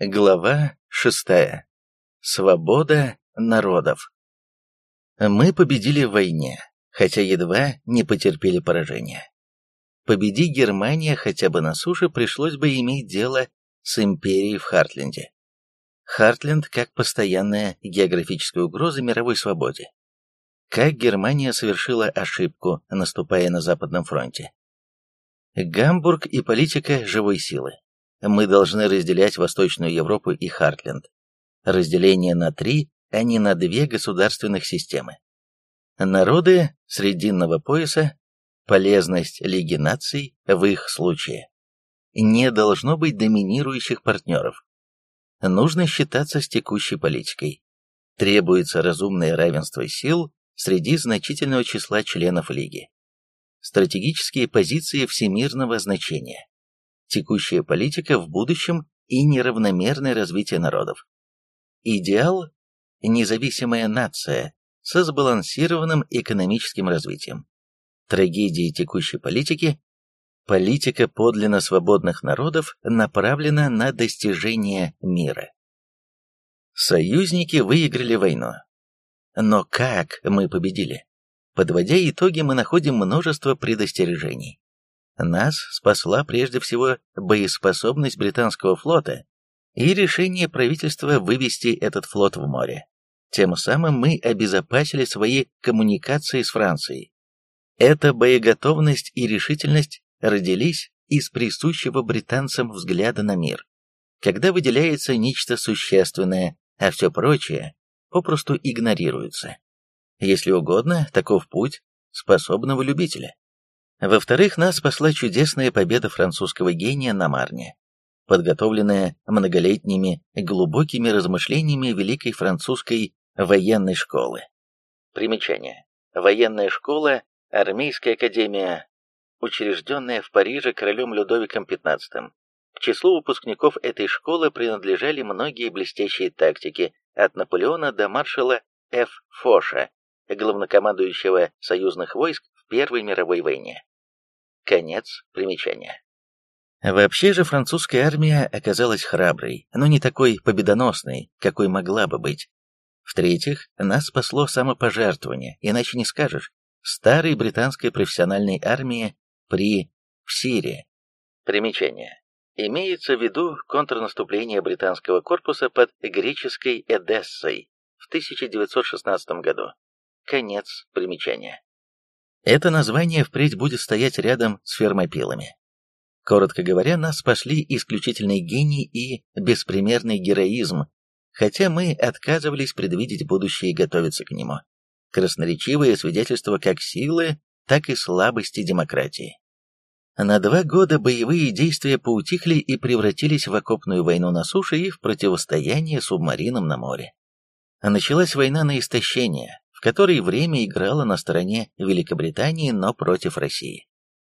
Глава шестая. Свобода народов. Мы победили в войне, хотя едва не потерпели поражение. Победи Германия хотя бы на суше, пришлось бы иметь дело с империей в Хартленде. Хартленд как постоянная географическая угроза мировой свободе. Как Германия совершила ошибку, наступая на Западном фронте. Гамбург и политика живой силы. Мы должны разделять Восточную Европу и Хартленд. Разделение на три, а не на две государственных системы. Народы Срединного пояса, полезность Лиги наций в их случае. Не должно быть доминирующих партнеров. Нужно считаться с текущей политикой. Требуется разумное равенство сил среди значительного числа членов Лиги. Стратегические позиции всемирного значения текущая политика в будущем и неравномерное развитие народов. Идеал – независимая нация со сбалансированным экономическим развитием. Трагедии текущей политики – политика подлинно свободных народов направлена на достижение мира. Союзники выиграли войну. Но как мы победили? Подводя итоги, мы находим множество предостережений. Нас спасла прежде всего боеспособность британского флота и решение правительства вывести этот флот в море. Тем самым мы обезопасили свои коммуникации с Францией. Эта боеготовность и решительность родились из присущего британцам взгляда на мир, когда выделяется нечто существенное, а все прочее попросту игнорируется. Если угодно, таков путь способного любителя. Во-вторых, нас спасла чудесная победа французского гения на Марне, подготовленная многолетними глубокими размышлениями Великой французской военной школы. Примечание. Военная школа, армейская академия, учрежденная в Париже королем Людовиком XV. К числу выпускников этой школы принадлежали многие блестящие тактики, от Наполеона до маршала Ф. Фоша, главнокомандующего союзных войск в Первой мировой войне. Конец примечания. Вообще же французская армия оказалась храброй, но не такой победоносной, какой могла бы быть. В-третьих, нас спасло самопожертвование, иначе не скажешь, старой британской профессиональной армии при Псире. Примечание. Имеется в виду контрнаступление британского корпуса под греческой Эдессой в 1916 году. Конец примечания. Это название впредь будет стоять рядом с фермопилами. Коротко говоря, нас спасли исключительный гений и беспримерный героизм, хотя мы отказывались предвидеть будущее и готовиться к нему. Красноречивое свидетельство как силы, так и слабости демократии. На два года боевые действия поутихли и превратились в окопную войну на суше и в противостояние субмаринам на море. Началась война на истощение, в которой время играло на стороне Великобритании, но против России.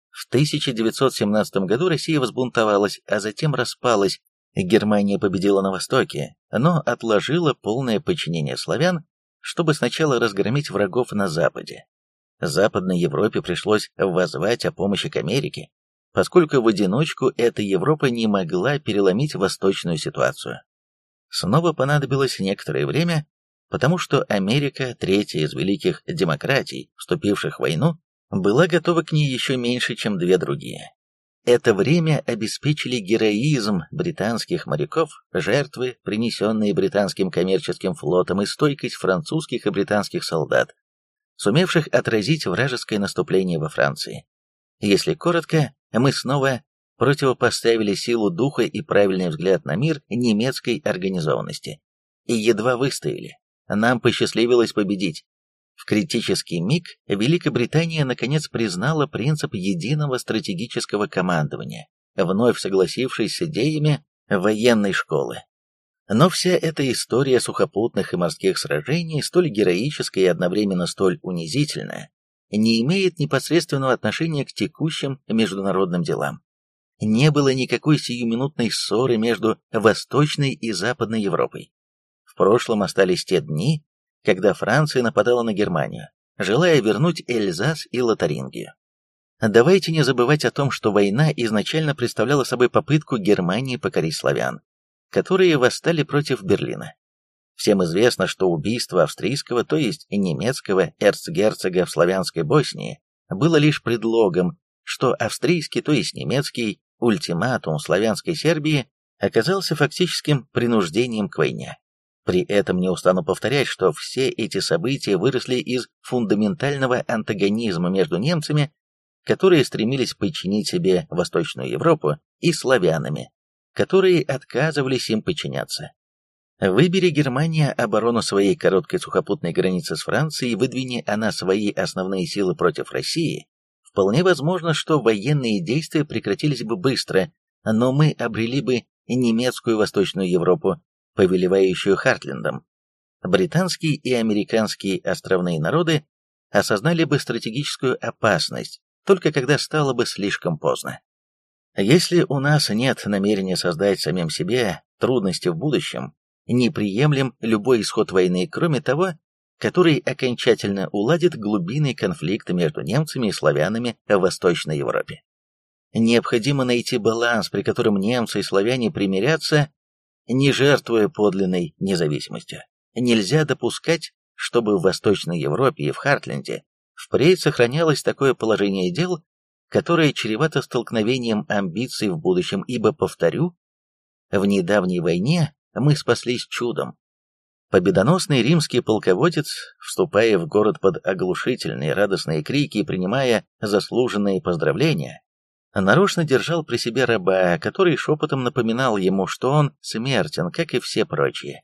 В 1917 году Россия взбунтовалась, а затем распалась. Германия победила на Востоке, но отложила полное подчинение славян, чтобы сначала разгромить врагов на Западе. Западной Европе пришлось воззвать о помощи к Америке, поскольку в одиночку эта Европа не могла переломить восточную ситуацию. Снова понадобилось некоторое время, потому что Америка, третья из великих демократий, вступивших в войну, была готова к ней еще меньше, чем две другие. Это время обеспечили героизм британских моряков, жертвы, принесенные британским коммерческим флотом и стойкость французских и британских солдат, сумевших отразить вражеское наступление во Франции. Если коротко, мы снова противопоставили силу духа и правильный взгляд на мир немецкой организованности. И едва выстояли, нам посчастливилось победить. В критический миг Великобритания наконец признала принцип единого стратегического командования, вновь согласившись с идеями военной школы. Но вся эта история сухопутных и морских сражений, столь героическая и одновременно столь унизительная, не имеет непосредственного отношения к текущим международным делам. Не было никакой сиюминутной ссоры между Восточной и Западной Европой прошлом остались те дни, когда Франция нападала на Германию, желая вернуть Эльзас и Лотарингию. Давайте не забывать о том, что война изначально представляла собой попытку Германии покорить славян. которые восстали против Берлина. Всем известно, что убийство австрийского, то есть немецкого эрцгерцога в славянской Боснии, было лишь предлогом, что австрийский, то есть немецкий, ультиматум славянской Сербии оказался фактическим принуждением к войне. При этом не устану повторять, что все эти события выросли из фундаментального антагонизма между немцами, которые стремились подчинить себе Восточную Европу, и славянами, которые отказывались им подчиняться. Выбери Германия оборону своей короткой сухопутной границы с Францией, выдвини она свои основные силы против России, вполне возможно, что военные действия прекратились бы быстро, но мы обрели бы немецкую Восточную Европу, повелевающую Хартлендом. Британские и американские островные народы осознали бы стратегическую опасность, только когда стало бы слишком поздно. Если у нас нет намерения создать самим себе трудности в будущем, неприемлем любой исход войны, кроме того, который окончательно уладит глубинный конфликт между немцами и славянами в Восточной Европе. Необходимо найти баланс, при котором немцы и славяне примирятся, не жертвуя подлинной независимостью. Нельзя допускать, чтобы в Восточной Европе и в Хартленде впредь сохранялось такое положение дел, которое чревато столкновением амбиций в будущем, ибо, повторю, в недавней войне мы спаслись чудом. Победоносный римский полководец, вступая в город под оглушительные радостные крики и принимая заслуженные поздравления, нарочно держал при себе раба, который шепотом напоминал ему, что он смертен, как и все прочие.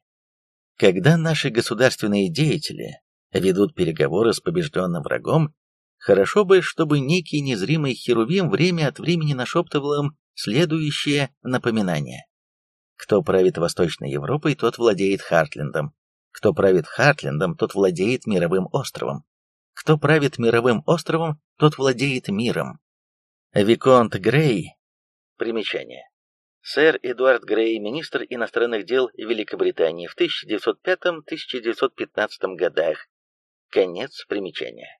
Когда наши государственные деятели ведут переговоры с побежденным врагом, хорошо бы, чтобы некий незримый херувим время от времени нашептывал им следующее напоминание. Кто правит Восточной Европой, тот владеет Хартлендом. Кто правит Хартлендом, тот владеет мировым островом. Кто правит мировым островом, тот владеет миром. Виконт Грей. Примечание. Сэр Эдуард Грей, министр иностранных дел Великобритании в 1905-1915 годах. Конец примечания.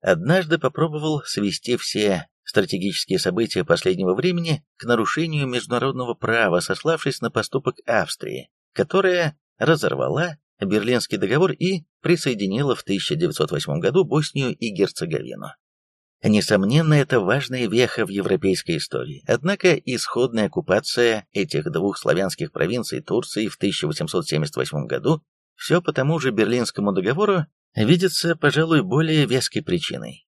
Однажды попробовал свести все стратегические события последнего времени к нарушению международного права, сославшись на поступок Австрии, которая разорвала Берлинский договор и присоединила в 1908 году Боснию и Герцеговину. Несомненно, это важная веха в европейской истории, однако исходная оккупация этих двух славянских провинций Турции в 1878 году все по тому же Берлинскому договору видится, пожалуй, более веской причиной.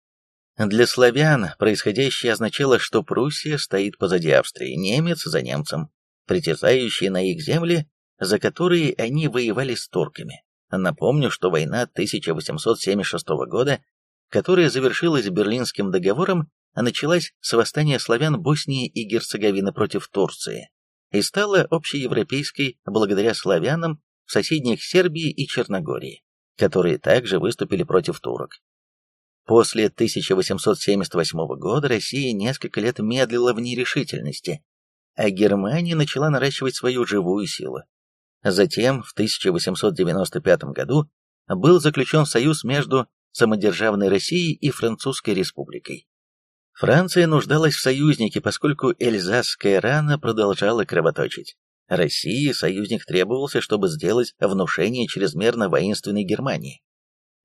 Для славян происходящее означало, что Пруссия стоит позади Австрии, немец за немцем, притязающий на их земли, за которые они воевали с турками. Напомню, что война 1876 года, которая завершилась Берлинским договором, началась с восстания славян Боснии и Герцеговины против Турции и стала общеевропейской благодаря славянам в соседних Сербии и Черногории, которые также выступили против турок. После 1878 года Россия несколько лет медлила в нерешительности, а Германия начала наращивать свою живую силу. Затем, в 1895 году, был заключен союз между самодержавной Россией и Французской республикой. Франция нуждалась в союзнике, поскольку эльзасская рана продолжала кровоточить. России союзник требовался, чтобы сделать внушение чрезмерно воинственной Германии.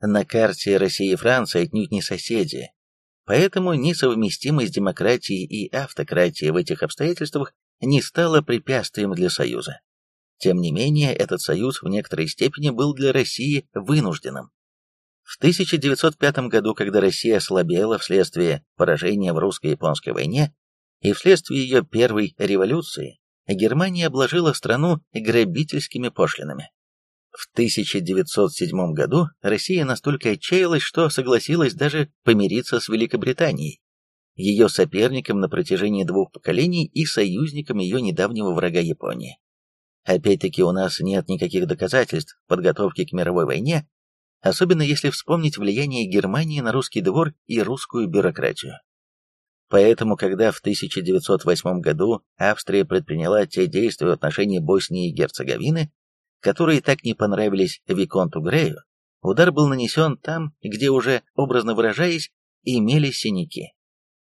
На карте Россия и Франция отнюдь не соседи, поэтому несовместимость демократии и автократии в этих обстоятельствах не стала препятствием для Союза. Тем не менее, этот союз в некоторой степени был для России вынужденным. В 1905 году, когда Россия ослабела вследствие поражения в русско-японской войне и вследствие ее первой революции, Германия обложила страну грабительскими пошлинами. В 1907 году Россия настолько отчаялась, что согласилась даже помириться с Великобританией, ее соперником на протяжении двух поколений и союзником ее недавнего врага Японии. Опять-таки у нас нет никаких доказательств подготовки к мировой войне, особенно если вспомнить влияние Германии на русский двор и русскую бюрократию. Поэтому, когда в 1908 году Австрия предприняла те действия в отношении Боснии и Герцеговины, которые так не понравились Виконту Грею, удар был нанесен там, где уже, образно выражаясь, имелись синяки.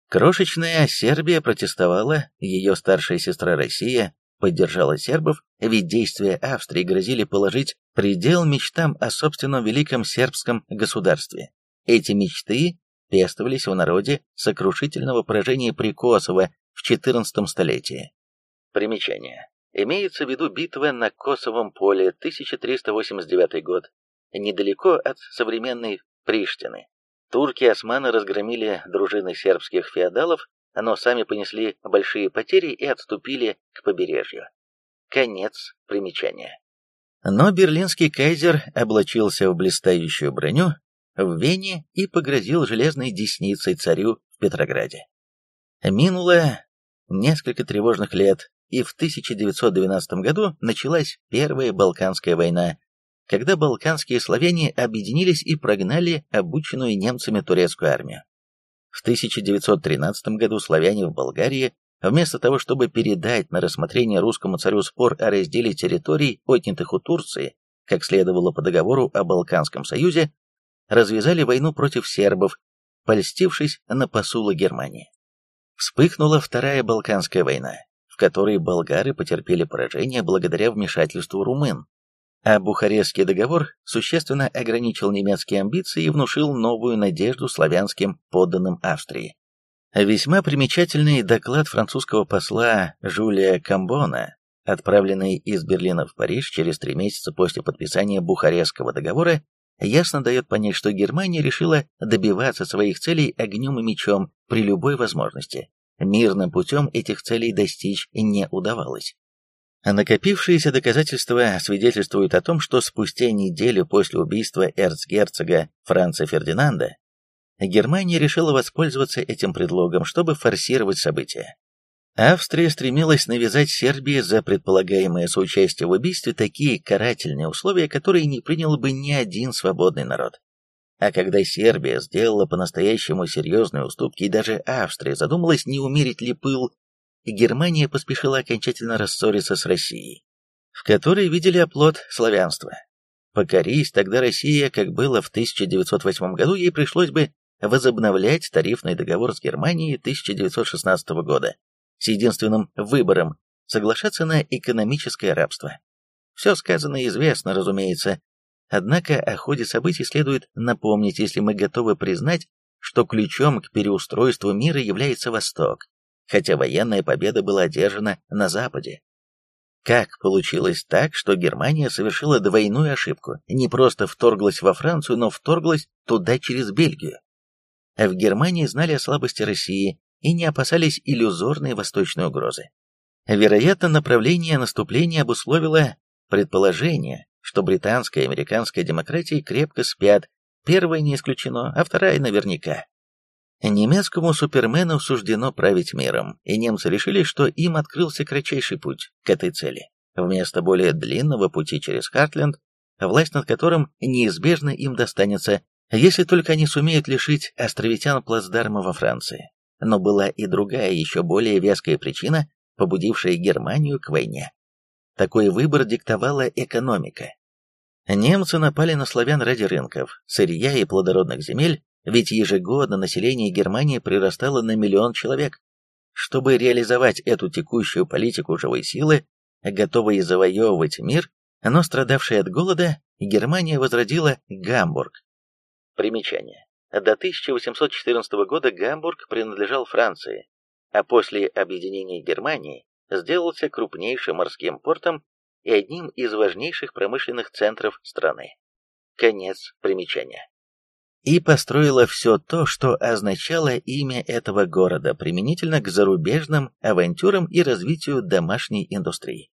Крошечная Сербия протестовала, ее старшая сестра Россия поддержала сербов, ведь действия Австрии грозили положить предел мечтам о собственном великом сербском государстве. Эти мечты пестовались в народе сокрушительного поражения при Косово в XIV столетии. Примечание. Имеется в виду битва на Косовом поле 1389 год, недалеко от современной Приштины. Турки и османы разгромили дружины сербских феодалов, но сами понесли большие потери и отступили к побережью. Конец примечания. Но берлинский кайзер облачился в блистающую броню в Вене и погрозил железной десницей царю в Петрограде. Минуло несколько тревожных лет, и в 1912 году началась Первая Балканская война, когда балканские славяне объединились и прогнали обученную немцами турецкую армию. В 1913 году славяне в Болгарии, вместо того, чтобы передать на рассмотрение русскому царю спор о разделе территорий, отнятых у Турции, как следовало по договору о Балканском союзе, развязали войну против сербов, польстившись на посулы Германии. Вспыхнула Вторая Балканская война, в которой болгары потерпели поражение благодаря вмешательству румын, а Бухарестский договор существенно ограничил немецкие амбиции и внушил новую надежду славянским подданным Австрии. Весьма примечательный доклад французского посла Жулия Камбона, отправленный из Берлина в Париж через три месяца после подписания Бухарестского договора, ясно дает понять, что Германия решила добиваться своих целей огнем и мечом при любой возможности. Мирным путем этих целей достичь не удавалось. А накопившиеся доказательства свидетельствуют о том, что спустя неделю после убийства эрцгерцога Франца Фердинанда Германия решила воспользоваться этим предлогом, чтобы форсировать события. Австрия стремилась навязать Сербии за предполагаемое соучастие в убийстве такие карательные условия, которые не принял бы ни один свободный народ. А когда Сербия сделала по-настоящему серьезные уступки, и даже Австрия задумалась, не умерить ли пыл Германия поспешила окончательно рассориться с Россией, в которой видели оплот славянства. Покорись тогда Россия, как было в 1908 году, ей пришлось бы возобновлять тарифный договор с Германией 1916 года с единственным выбором – соглашаться на экономическое рабство. Все сказанное известно, разумеется, однако о ходе событий следует напомнить, если мы готовы признать, что ключом к переустройству мира является Восток, хотя военная победа была одержана на Западе. Как получилось так, что Германия совершила двойную ошибку, не просто вторглась во Францию, но вторглась туда через Бельгию? А в Германии знали о слабости России и не опасались иллюзорной восточной угрозы. Вероятно, направление наступления обусловило предположение, что британская и американская демократии крепко спят, первая не исключено, а вторая наверняка. Немецкому супермену суждено править миром, и немцы решили, что им открылся кратчайший путь к этой цели. Вместо более длинного пути через Хартленд, власть над которым неизбежно им достанется, если только они сумеют лишить островитян плацдарма во Франции. Но была и другая, еще более веская причина, побудившая Германию к войне. Такой выбор диктовала экономика. Немцы напали на славян ради рынков, сырья и плодородных земель, ведь ежегодно население Германии прирастало на миллион человек. Чтобы реализовать эту текущую политику живой силы, готовой завоевывать мир, но страдавшей от голода, Германия возродила Гамбург. Примечание. До 1814 года Гамбург принадлежал Франции, а после объединения Германии сделался крупнейшим морским портом и одним из важнейших промышленных центров страны. Конец примечания и построила все то, что означало имя этого города применительно к зарубежным авантюрам и развитию домашней индустрии.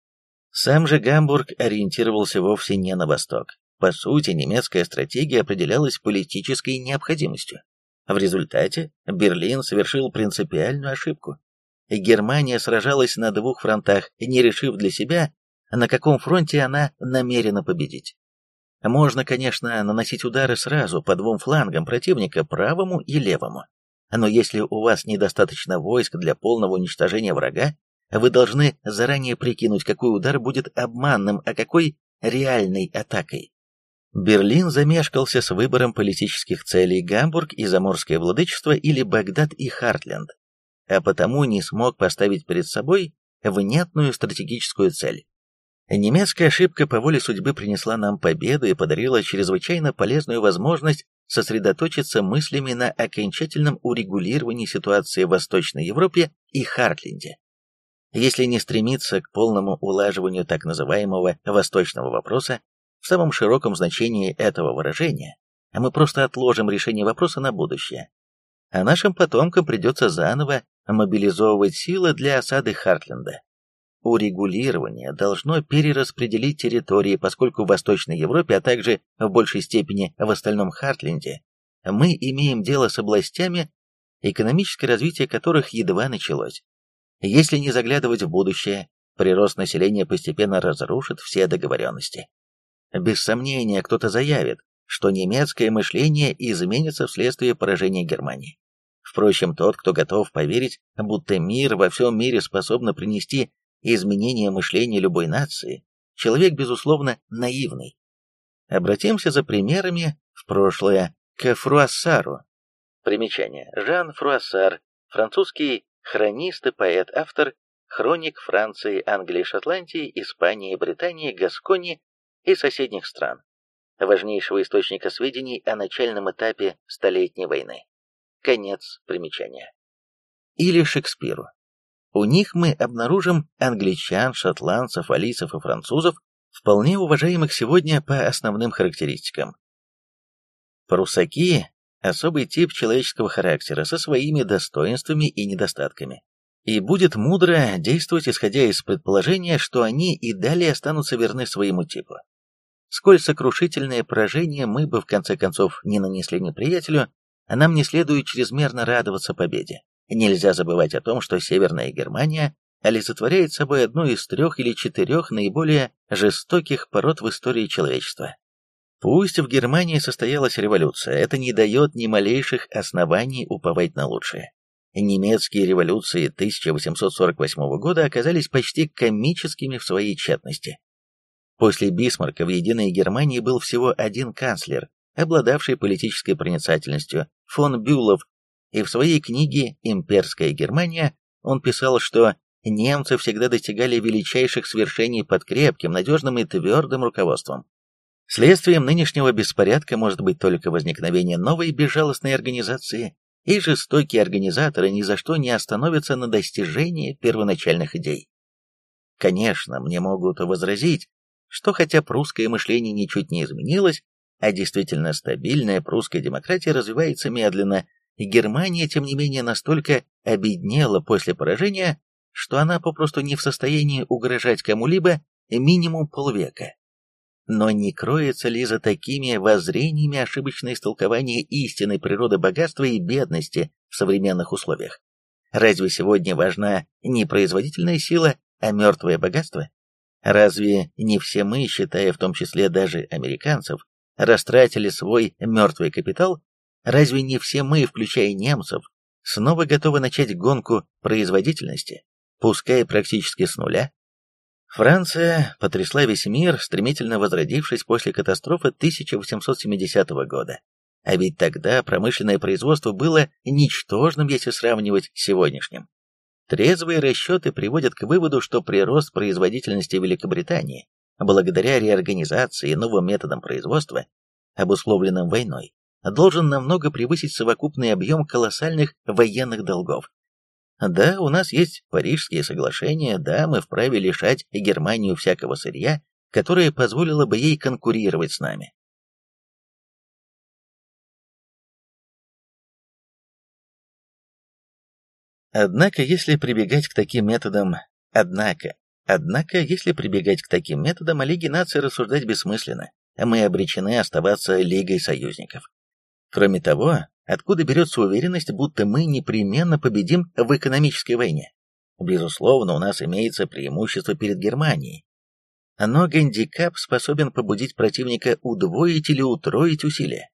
Сам же Гамбург ориентировался вовсе не на восток. По сути, немецкая стратегия определялась политической необходимостью. В результате Берлин совершил принципиальную ошибку. Германия сражалась на двух фронтах, не решив для себя, на каком фронте она намерена победить. Можно, конечно, наносить удары сразу по двум флангам противника, правому и левому. Но если у вас недостаточно войск для полного уничтожения врага, вы должны заранее прикинуть, какой удар будет обманным, а какой реальной атакой. Берлин замешкался с выбором политических целей Гамбург и Заморское владычество или Багдад и Хартленд, а потому не смог поставить перед собой внятную стратегическую цель. Немецкая ошибка по воле судьбы принесла нам победу и подарила чрезвычайно полезную возможность сосредоточиться мыслями на окончательном урегулировании ситуации в Восточной Европе и Хартленде. Если не стремиться к полному улаживанию так называемого «восточного вопроса» в самом широком значении этого выражения, мы просто отложим решение вопроса на будущее, а нашим потомкам придется заново мобилизовывать силы для осады Хартленда. Урегулирование должно перераспределить территории, поскольку в Восточной Европе, а также в большей степени в остальном Хартленде, мы имеем дело с областями, экономическое развитие которых едва началось. Если не заглядывать в будущее, прирост населения постепенно разрушит все договоренности. Без сомнения, кто-то заявит, что немецкое мышление изменится вследствие поражения Германии. Впрочем, тот, кто готов поверить, будто мир во всем мире способен принести изменение мышления любой нации, человек, безусловно, наивный. Обратимся за примерами в прошлое к Фруассару. Примечание. Жан Фруассар, французский хронист и поэт-автор хроник Франции, Англии, Шотландии, Испании, Британии, Гаскони и соседних стран, важнейшего источника сведений о начальном этапе Столетней войны. Конец примечания. Или Шекспиру. У них мы обнаружим англичан, шотландцев, алисов и французов, вполне уважаемых сегодня по основным характеристикам. Прусаки особый тип человеческого характера со своими достоинствами и недостатками. И будет мудро действовать, исходя из предположения, что они и далее останутся верны своему типу. Сколь сокрушительное поражение мы бы в конце концов не нанесли неприятелю, а нам не следует чрезмерно радоваться победе. Нельзя забывать о том, что Северная Германия олицетворяет собой одну из трех или четырех наиболее жестоких пород в истории человечества. Пусть в Германии состоялась революция, это не дает ни малейших оснований уповать на лучшее. Немецкие революции 1848 года оказались почти комическими в своей тщетности. После Бисмарка в Единой Германии был всего один канцлер, обладавший политической проницательностью, фон Бюлов, и в своей книге «Имперская Германия» он писал, что немцы всегда достигали величайших свершений под крепким, надежным и твердым руководством. Следствием нынешнего беспорядка может быть только возникновение новой безжалостной организации, и жестокие организаторы ни за что не остановятся на достижении первоначальных идей. Конечно, мне могут возразить, что хотя прусское мышление ничуть не изменилось, а действительно стабильная прусская демократия развивается медленно, Германия, тем не менее, настолько обеднела после поражения, что она попросту не в состоянии угрожать кому-либо минимум полвека. Но не кроется ли за такими воззрениями ошибочное истолкование истинной природы богатства и бедности в современных условиях? Разве сегодня важна не производительная сила, а мертвое богатство? Разве не все мы, считая в том числе даже американцев, растратили свой мертвый капитал? Разве не все мы, включая немцев, снова готовы начать гонку производительности, пускай практически с нуля? Франция потрясла весь мир, стремительно возродившись после катастрофы 1870 года. А ведь тогда промышленное производство было ничтожным, если сравнивать с сегодняшним. Трезвые расчеты приводят к выводу, что прирост производительности Великобритании, благодаря реорганизации и новым методам производства, обусловленным войной, должен намного превысить совокупный объем колоссальных военных долгов. Да, у нас есть Парижские соглашения, да, мы вправе лишать Германию всякого сырья, которое позволило бы ей конкурировать с нами. Однако, если прибегать к таким методам, однако, однако, если прибегать к таким методам, о Лиге наций рассуждать бессмысленно, мы обречены оставаться Лигой союзников. Кроме того, Откуда берется уверенность, будто мы непременно победим в экономической войне? Безусловно, у нас имеется преимущество перед Германией. Но гандикап способен побудить противника удвоить или утроить усилия.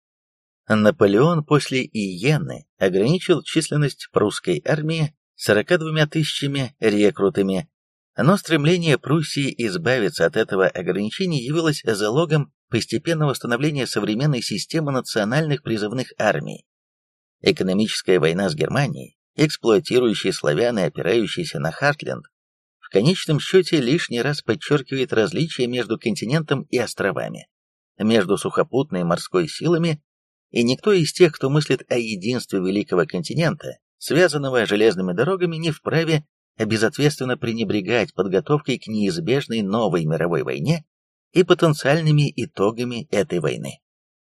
Наполеон после Иены ограничил численность прусской армии 42 тысячами рекрутами, но стремление Пруссии избавиться от этого ограничения явилось залогом постепенного становления современной системы национальных призывных армий, Экономическая война с Германией, эксплуатирующей славян и опирающейся на Хартленд, в конечном счете лишний раз подчеркивает различия между континентом и островами, между сухопутной и морской силами, и никто из тех, кто мыслит о единстве великого континента, связанного железными дорогами, не вправе безответственно пренебрегать подготовкой к неизбежной новой мировой войне и потенциальными итогами этой войны.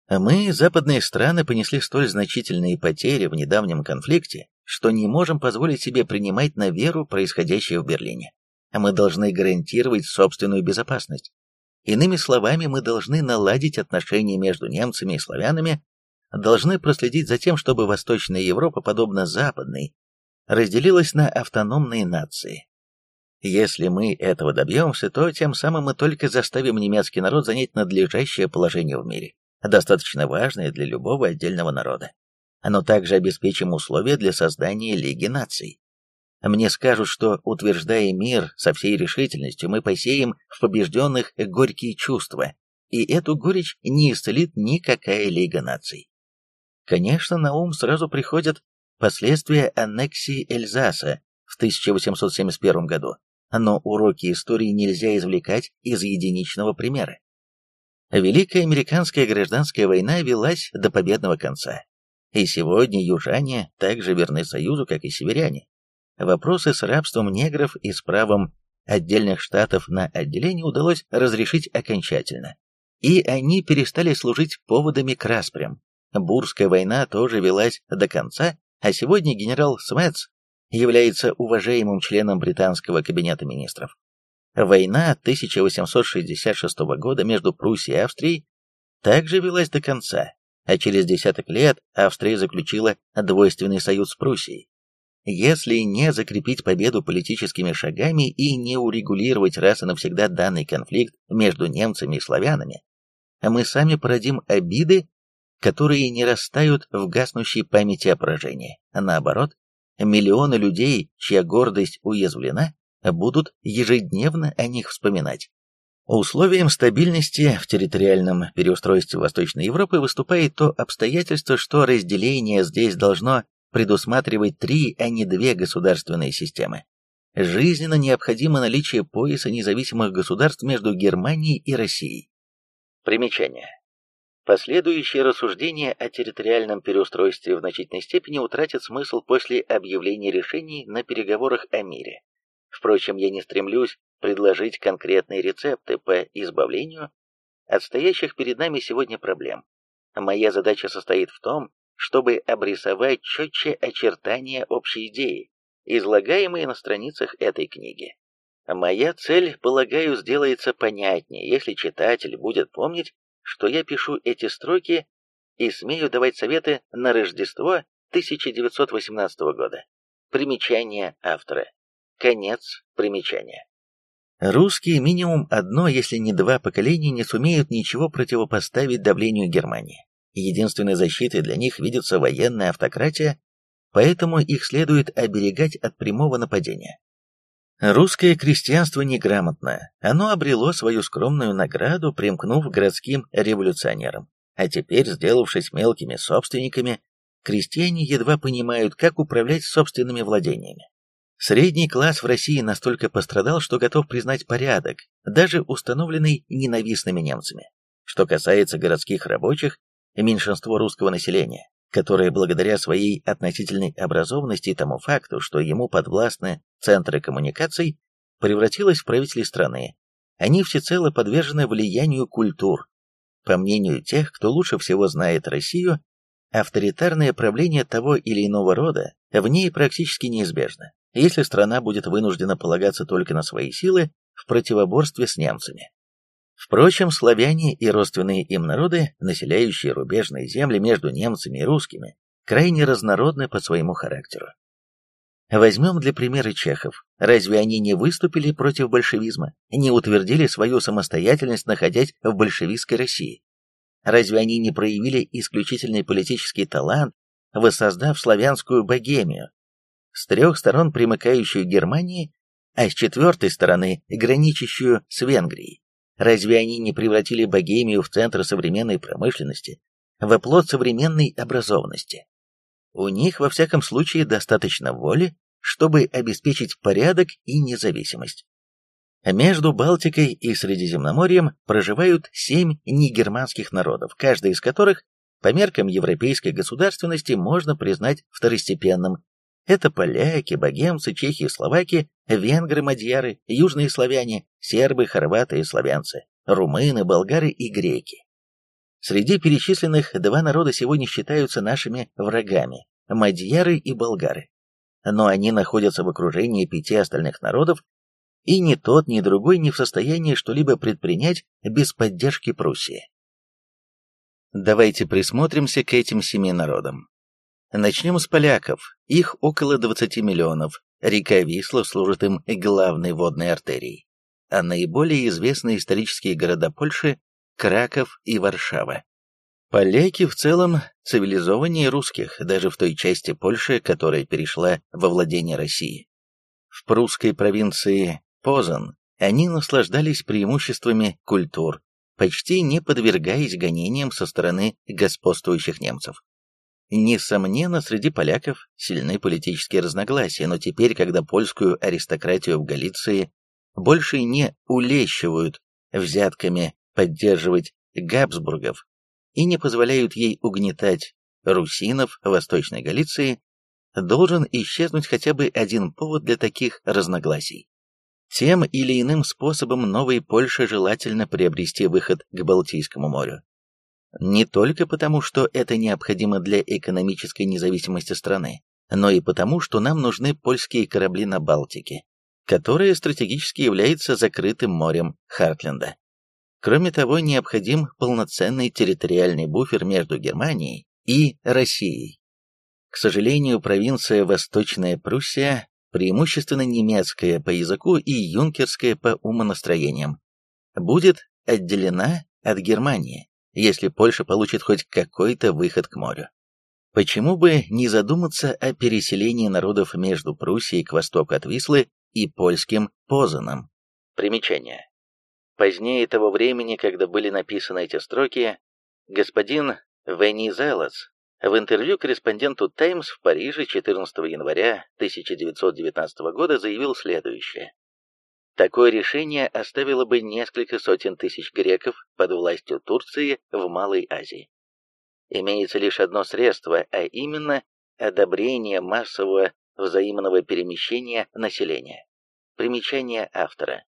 Мы, западные страны, понесли столь значительные потери в недавнем конфликте, что не можем позволить себе принимать на веру происходящее в Берлине. Мы должны гарантировать собственную безопасность. Иными словами, мы должны наладить отношения между немцами и славянами, должны проследить за тем, чтобы Восточная Европа, подобно Западной, разделилась на автономные нации. Если мы этого добьемся, то тем самым мы только заставим немецкий народ занять надлежащее положение в мире, достаточно важное для любого отдельного народа. Но также обеспечим условия для создания Лиги наций. Мне скажут, что, утверждая мир со всей решительностью, мы посеем в побежденных горькие чувства, и эту горечь не исцелит никакая Лига наций. Конечно, на ум сразу приходят последствия аннексии Эльзаса в 1871 году, но уроки истории нельзя извлекать из единичного примера. Великая американская гражданская война велась до победного конца, и сегодня южане также верны Союзу, как и северяне. Вопросы с рабством негров и с правом отдельных штатов на отделение удалось разрешить окончательно. И они перестали служить поводами к распрям. Бурская война тоже велась до конца, а сегодня генерал Смэтс является уважаемым членом британского кабинета министров. Война 1866 года между Пруссией и Австрией также велась до конца, а через десяток лет Австрия заключила двойственный союз с Пруссией. Если не закрепить победу политическими шагами и не урегулировать раз и навсегда данный конфликт между немцами и славянами, мы сами породим обиды, которые не растают в гаснущей памяти о поражении. Наоборот, миллионы людей, чья гордость уязвлена, будут ежедневно о них вспоминать. Условием стабильности в территориальном переустройстве Восточной Европы выступает то обстоятельство, что разделение здесь должно предусматривать три, а не две государственные системы. Жизненно необходимо наличие пояса независимых государств между Германией и Россией. Примечание. Последующие рассуждения о территориальном переустройстве в значительной степени утратят смысл после объявления решений на переговорах о мире. Впрочем, я не стремлюсь предложить конкретные рецепты по избавлению от стоящих перед нами сегодня проблем. Моя задача состоит в том, чтобы обрисовать четче очертания общей идеи, излагаемые на страницах этой книги. Моя цель, полагаю, сделается понятнее, если читатель будет помнить, что я пишу эти строки и смею давать советы на Рождество 1918 года. Примечание автора. Конец примечания. Русские минимум одно, если не два поколения не сумеют ничего противопоставить давлению Германии. Единственной защитой для них видится военная автократия, поэтому их следует оберегать от прямого нападения. Русское крестьянство неграмотно, оно обрело свою скромную награду, примкнув к городским революционерам. А теперь, сделавшись мелкими собственниками, крестьяне едва понимают, как управлять собственными владениями. Средний класс в России настолько пострадал, что готов признать порядок, даже установленный ненавистными немцами. Что касается городских рабочих, меньшинство русского населения, которое благодаря своей относительной образованности и тому факту, что ему подвластны центры коммуникаций, превратилось в правителей страны. Они всецело подвержены влиянию культур. По мнению тех, кто лучше всего знает Россию, авторитарное правление того или иного рода в ней практически неизбежно, если страна будет вынуждена полагаться только на свои силы в противоборстве с немцами. Впрочем, славяне и родственные им народы, населяющие рубежные земли между немцами и русскими, крайне разнородны по своему характеру. Возьмем для примера чехов. Разве они не выступили против большевизма, не утвердили свою самостоятельность, находясь в большевистской России? Разве они не проявили исключительный политический талант, воссоздав славянскую богемию, с трех сторон примыкающую Германии, а с четвертой стороны граничащую с Венгрией? Разве они не превратили Богемию в центр современной промышленности, в оплот современной образованности? У них, во всяком случае, достаточно воли, чтобы обеспечить порядок и независимость. Между Балтикой и Средиземноморьем проживают семь негерманских народов, каждый из которых по меркам европейской государственности можно признать второстепенным. Это поляки, богемцы, чехи, словаки, венгры, мадьяры, южные славяне, сербы, хорваты и славянцы, румыны, болгары и греки. Среди перечисленных два народа сегодня считаются нашими врагами – мадьяры и болгары. Но они находятся в окружении пяти остальных народов, и ни тот, ни другой не в состоянии что-либо предпринять без поддержки Пруссии. Давайте присмотримся к этим семи народам. Начнем с поляков, их около 20 миллионов, река Висла служит им главной водной артерией, а наиболее известные исторические города Польши Краков и Варшава. Поляки в целом цивилизованнее русских, даже в той части Польши, которая перешла во владение России. В прусской провинции Позан они наслаждались преимуществами культур, почти не подвергаясь гонениям со стороны господствующих немцев. Несомненно, среди поляков сильны политические разногласия, но теперь, когда польскую аристократию в Галиции больше не улещивают взятками поддерживать Габсбургов и не позволяют ей угнетать русинов Восточной Галиции, должен исчезнуть хотя бы один повод для таких разногласий. Тем или иным способом новой Польше желательно приобрести выход к Балтийскому морю. Не только потому, что это необходимо для экономической независимости страны, но и потому, что нам нужны польские корабли на Балтике, которое стратегически является закрытым морем Хартленда. Кроме того, необходим полноценный территориальный буфер между Германией и Россией. К сожалению, провинция Восточная Пруссия преимущественно немецкая по языку и юнкерская по умонастроениям, будет отделена от Германии, если Польша получит хоть какой-то выход к морю. Почему бы не задуматься о переселении народов между Пруссией к востоку от Вислы и польским Позаном? Примечание. Позднее того времени, когда были написаны эти строки, господин Венизелос в интервью корреспонденту «Таймс» в Париже 14 января 1919 года заявил следующее. Такое решение оставило бы несколько сотен тысяч греков под властью Турции в Малой Азии. Имеется лишь одно средство, а именно одобрение массового взаимного перемещения населения. Примечание автора.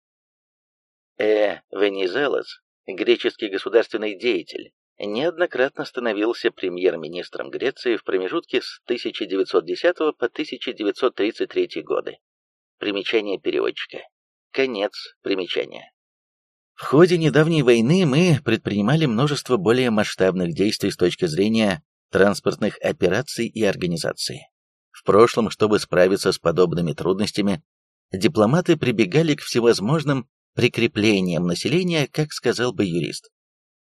Э. Венизелос, греческий государственный деятель, неоднократно становился премьер-министром Греции в промежутке с 1910 по 1933 годы. Примечание переводчика. Конец примечания. В ходе недавней войны мы предпринимали множество более масштабных действий с точки зрения транспортных операций и организации. В прошлом, чтобы справиться с подобными трудностями, дипломаты прибегали к всевозможным прикреплением населения, как сказал бы юрист.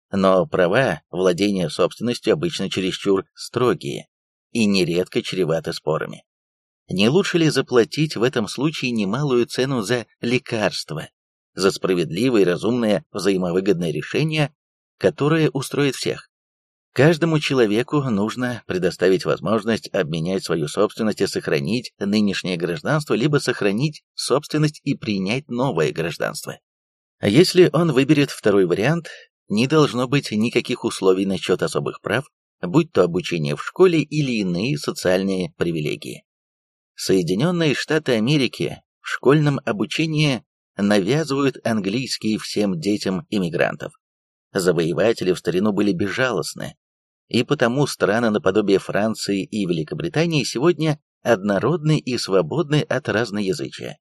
Но права владения собственностью обычно чересчур строгие и нередко чреваты спорами. Не лучше ли заплатить в этом случае немалую цену за лекарства, за справедливое и разумное взаимовыгодное решение, которое устроит всех? Каждому человеку нужно предоставить возможность обменять свою собственность и сохранить нынешнее гражданство, либо сохранить собственность и принять новое гражданство. А если он выберет второй вариант, не должно быть никаких условий насчет особых прав, будь то обучение в школе или иные социальные привилегии. Соединенные Штаты Америки в школьном обучении навязывают английский всем детям иммигрантов. Завоеватели в старину были безжалостны, и потому страны наподобие Франции и Великобритании сегодня однородны и свободны от разноязычия,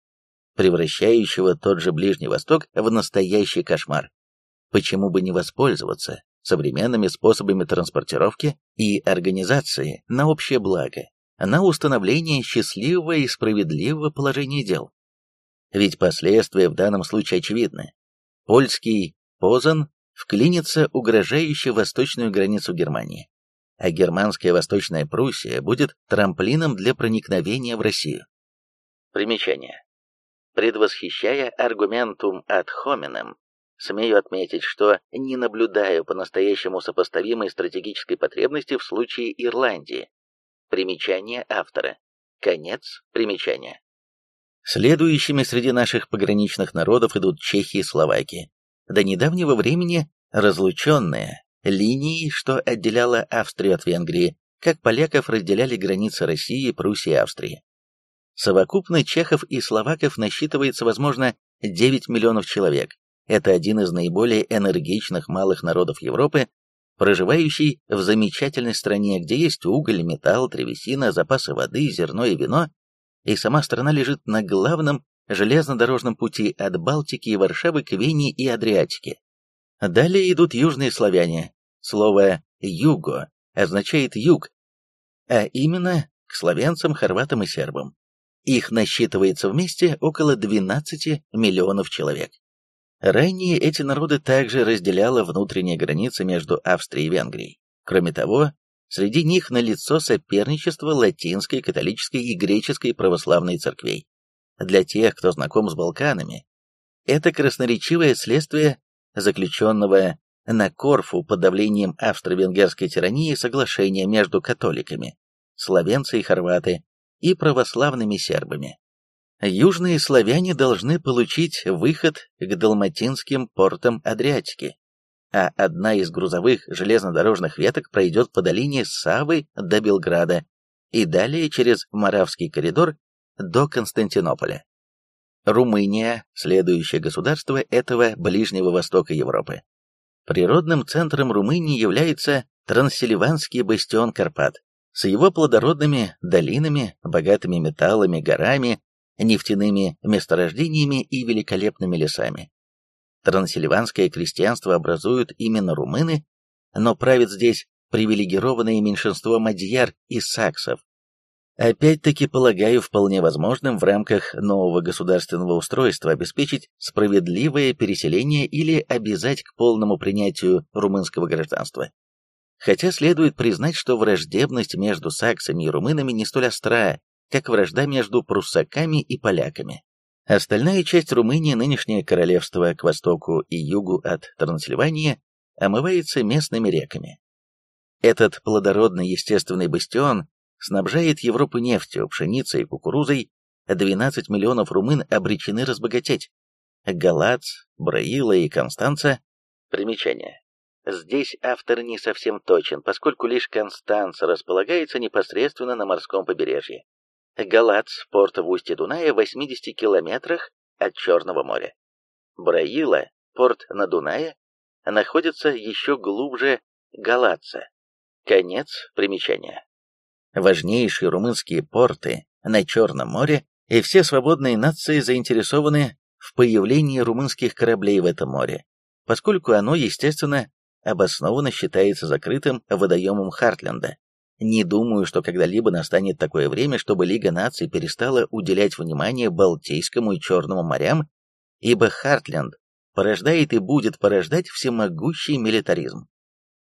превращающего тот же Ближний Восток в настоящий кошмар. Почему бы не воспользоваться современными способами транспортировки и организации на общее благо, на установление счастливого и справедливого положения дел? Ведь последствия в данном случае очевидны. Польский Позан вклинится угрожающая восточную границу Германии, а германская Восточная Пруссия будет трамплином для проникновения в Россию. Примечание. Предвосхищая аргументум ad hominem, смею отметить, что не наблюдаю по-настоящему сопоставимой стратегической потребности в случае Ирландии. Примечание автора. Конец примечания. Следующими среди наших пограничных народов идут чехи и словаки. До недавнего времени разлученные линией, что отделяла Австрию от Венгрии, как поляков разделяли границы России, Пруссии и Австрии. Совокупно чехов и словаков насчитывается, возможно, 9 миллионов человек. Это один из наиболее энергичных малых народов Европы, проживающий в замечательной стране, где есть уголь, металл, древесина, запасы воды, зерно и вино, и сама страна лежит на главном железнодорожном пути от Балтики и Варшавы к Вене и Адриатике. Далее идут южные славяне. Слово «юго» означает «юг», а именно к славянцам, хорватам и сербам. Их насчитывается вместе около 12 миллионов человек. Ранее эти народы также разделяла внутренняя граница между Австрией и Венгрией. Кроме того, среди них налицо соперничество латинской, католической и греческой православной церквей. Для тех, кто знаком с Балканами, это красноречивое следствие заключенного на Корфу под давлением австро-венгерской тирании соглашения между католиками, словенцы и хорваты, и православными сербами. Южные славяне должны получить выход к далматинским портам Адриатики, а одна из грузовых железнодорожных веток пройдет по долине Савы до Белграда и далее через Моравский коридор до Константинополя. Румыния – следующее государство этого Ближнего Востока Европы. Природным центром Румынии является Трансильванский бастион Карпат с его плодородными долинами, богатыми металлами, горами, нефтяными месторождениями и великолепными лесами. Трансильванское крестьянство образуют именно румыны, но правит здесь привилегированное меньшинство мадьяр и саксов, Опять-таки полагаю вполне возможным в рамках нового государственного устройства обеспечить справедливое переселение или обязать к полному принятию румынского гражданства. Хотя следует признать, что враждебность между саксами и румынами не столь остра, как вражда между пруссаками и поляками. Остальная часть Румынии, нынешнее королевство к востоку и югу от Трансильвании, омывается местными реками. Этот плодородный естественный бастион снабжает Европу нефтью, пшеницей и кукурузой, 12 миллионов румын обречены разбогатеть. Галац, Браила и Констанца. Примечание. Здесь автор не совсем точен, поскольку лишь Констанца располагается непосредственно на морском побережье. Галац, порт в устье Дуная, в 80 километрах от Черного моря. Браила, порт на Дунае, находится еще глубже Галаца. Конец примечания важнейшие румынские порты на Черном море, и все свободные нации заинтересованы в появлении румынских кораблей в этом море, поскольку оно, естественно, обоснованно считается закрытым водоемом Хартленда. Не думаю, что когда-либо настанет такое время, чтобы Лига наций перестала уделять внимание Балтийскому и Черному морям, ибо Хартленд порождает и будет порождать всемогущий милитаризм.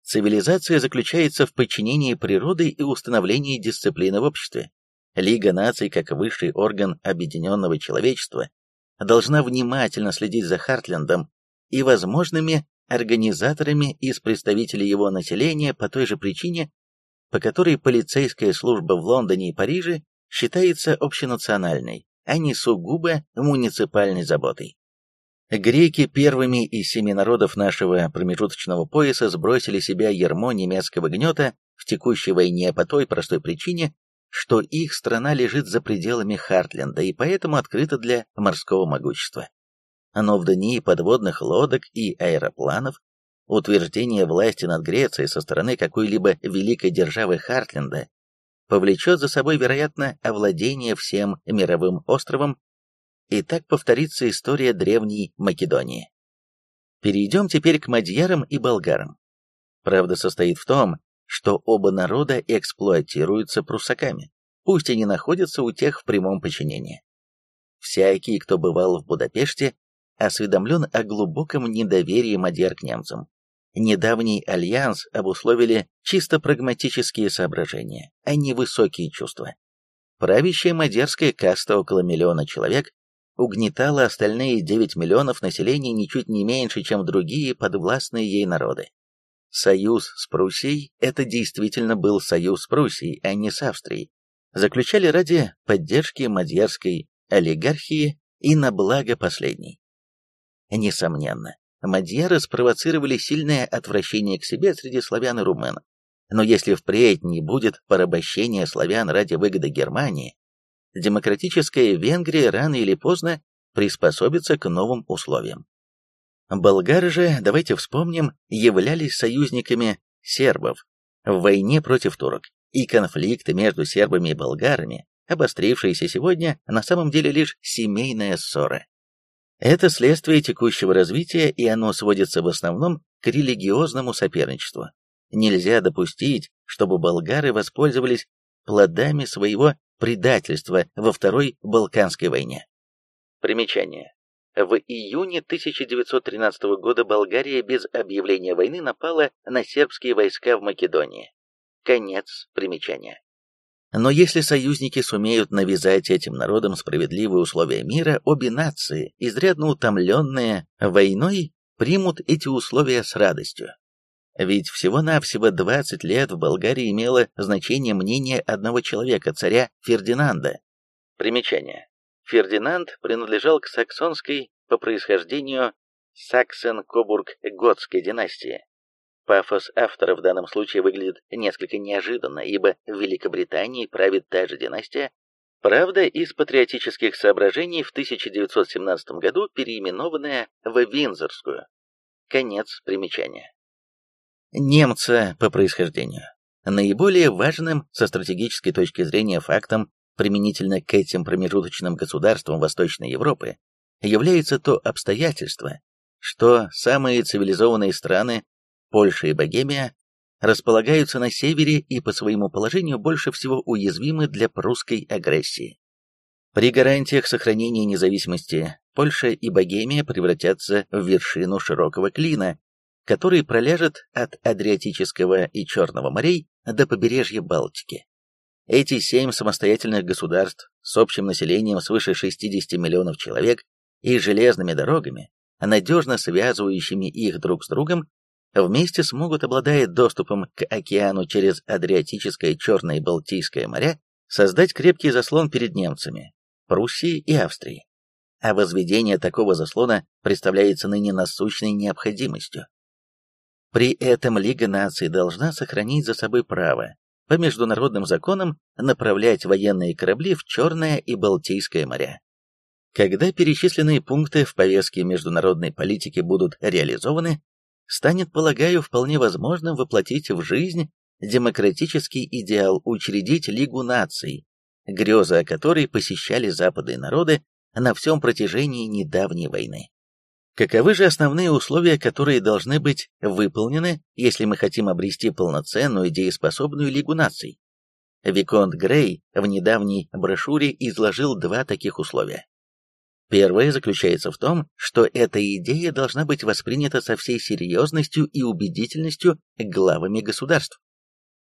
Цивилизация заключается в подчинении природы и установлении дисциплины в обществе. Лига наций, как высший орган объединенного человечества, должна внимательно следить за Хартлендом и возможными организаторами из представителей его населения по той же причине, по которой полицейская служба в Лондоне и Париже считается общенациональной, а не сугубо муниципальной заботой. Греки первыми из семи народов нашего промежуточного пояса сбросили себя ермо немецкого гнета в текущей войне по той простой причине, что их страна лежит за пределами Хартленда и поэтому открыта для морского могущества. Но в дни подводных лодок и аэропланов утверждение власти над Грецией со стороны какой-либо великой державы Хартленда повлечет за собой, вероятно, овладение всем мировым островом и так повторится история древней Македонии. Перейдем теперь к мадьярам и болгарам. Правда состоит в том, что оба народа эксплуатируются прусаками, пусть и не находятся у тех в прямом подчинении. Всякий, кто бывал в Будапеште, осведомлен о глубоком недоверии мадьяр к немцам. Недавний альянс обусловили чисто прагматические соображения, а не высокие чувства. Правящая мадьярская каста около миллиона человек угнетала остальные 9 миллионов населения ничуть не меньше, чем другие подвластные ей народы. Союз с Пруссией – это действительно был союз с Пруссией, а не с Австрией. заключали ради поддержки мадьярской олигархии и на благо последней. Несомненно, мадьяры спровоцировали сильное отвращение к себе среди славян и румын. Но если впредь не будет порабощения славян ради выгоды Германии, демократическая Венгрия рано или поздно приспособится к новым условиям. Болгары же, давайте вспомним, являлись союзниками сербов в войне против турок, и конфликты между сербами и болгарами, обострившиеся сегодня, на самом деле лишь семейная ссора. Это следствие текущего развития, и оно сводится в основном к религиозному соперничеству. Нельзя допустить, чтобы болгары воспользовались плодами своего предательства во Второй Балканской войне. Примечание. В июне 1913 года Болгария без объявления войны напала на сербские войска в Македонии. Конец примечания. Но если союзники сумеют навязать этим народам справедливые условия мира, обе нации, изрядно утомленные войной, примут эти условия с радостью. Ведь всего-навсего 20 лет в Болгарии имело значение мнение одного человека, царя Фердинанда. Примечание. Фердинанд принадлежал к саксонской по происхождению Саксен-Кобург-Готской династии. Пафос автора в данном случае выглядит несколько неожиданно, ибо в Великобритании правит та же династия, правда, из патриотических соображений в 1917 году переименованная в Винзорскую. Конец примечания. Немца по происхождению. Наиболее важным со стратегической точки зрения фактом применительно к этим промежуточным государствам Восточной Европы, является то обстоятельство, что самые цивилизованные страны, Польша и Богемия, располагаются на севере и по своему положению больше всего уязвимы для прусской агрессии. При гарантиях сохранения независимости Польша и Богемия превратятся в вершину широкого клина, который проляжет от Адриатического и Черного морей до побережья Балтики. Эти семь самостоятельных государств с общим населением свыше 60 миллионов человек и железными дорогами, надежно связывающими их друг с другом, вместе смогут, обладая доступом к океану через Адриатическое, Черное и Балтийское моря, создать крепкий заслон перед немцами, Пруссией и Австрией. А возведение такого заслона представляется ныне насущной необходимостью. При этом Лига наций должна сохранить за собой право по международным законам направлять военные корабли в Черное и Балтийское моря. Когда перечисленные пункты в повестке международной политики будут реализованы, станет, полагаю, вполне возможным воплотить в жизнь демократический идеал учредить Лигу наций, грезы о которой посещали западные народы на всем протяжении недавней войны. Каковы же основные условия, которые должны быть выполнены, если мы хотим обрести полноценную дееспособную Лигу наций? Виконт Грей в недавней брошюре изложил два таких условия. Первое заключается в том, что эта идея должна быть воспринята со всей серьезностью и убедительностью главами государств.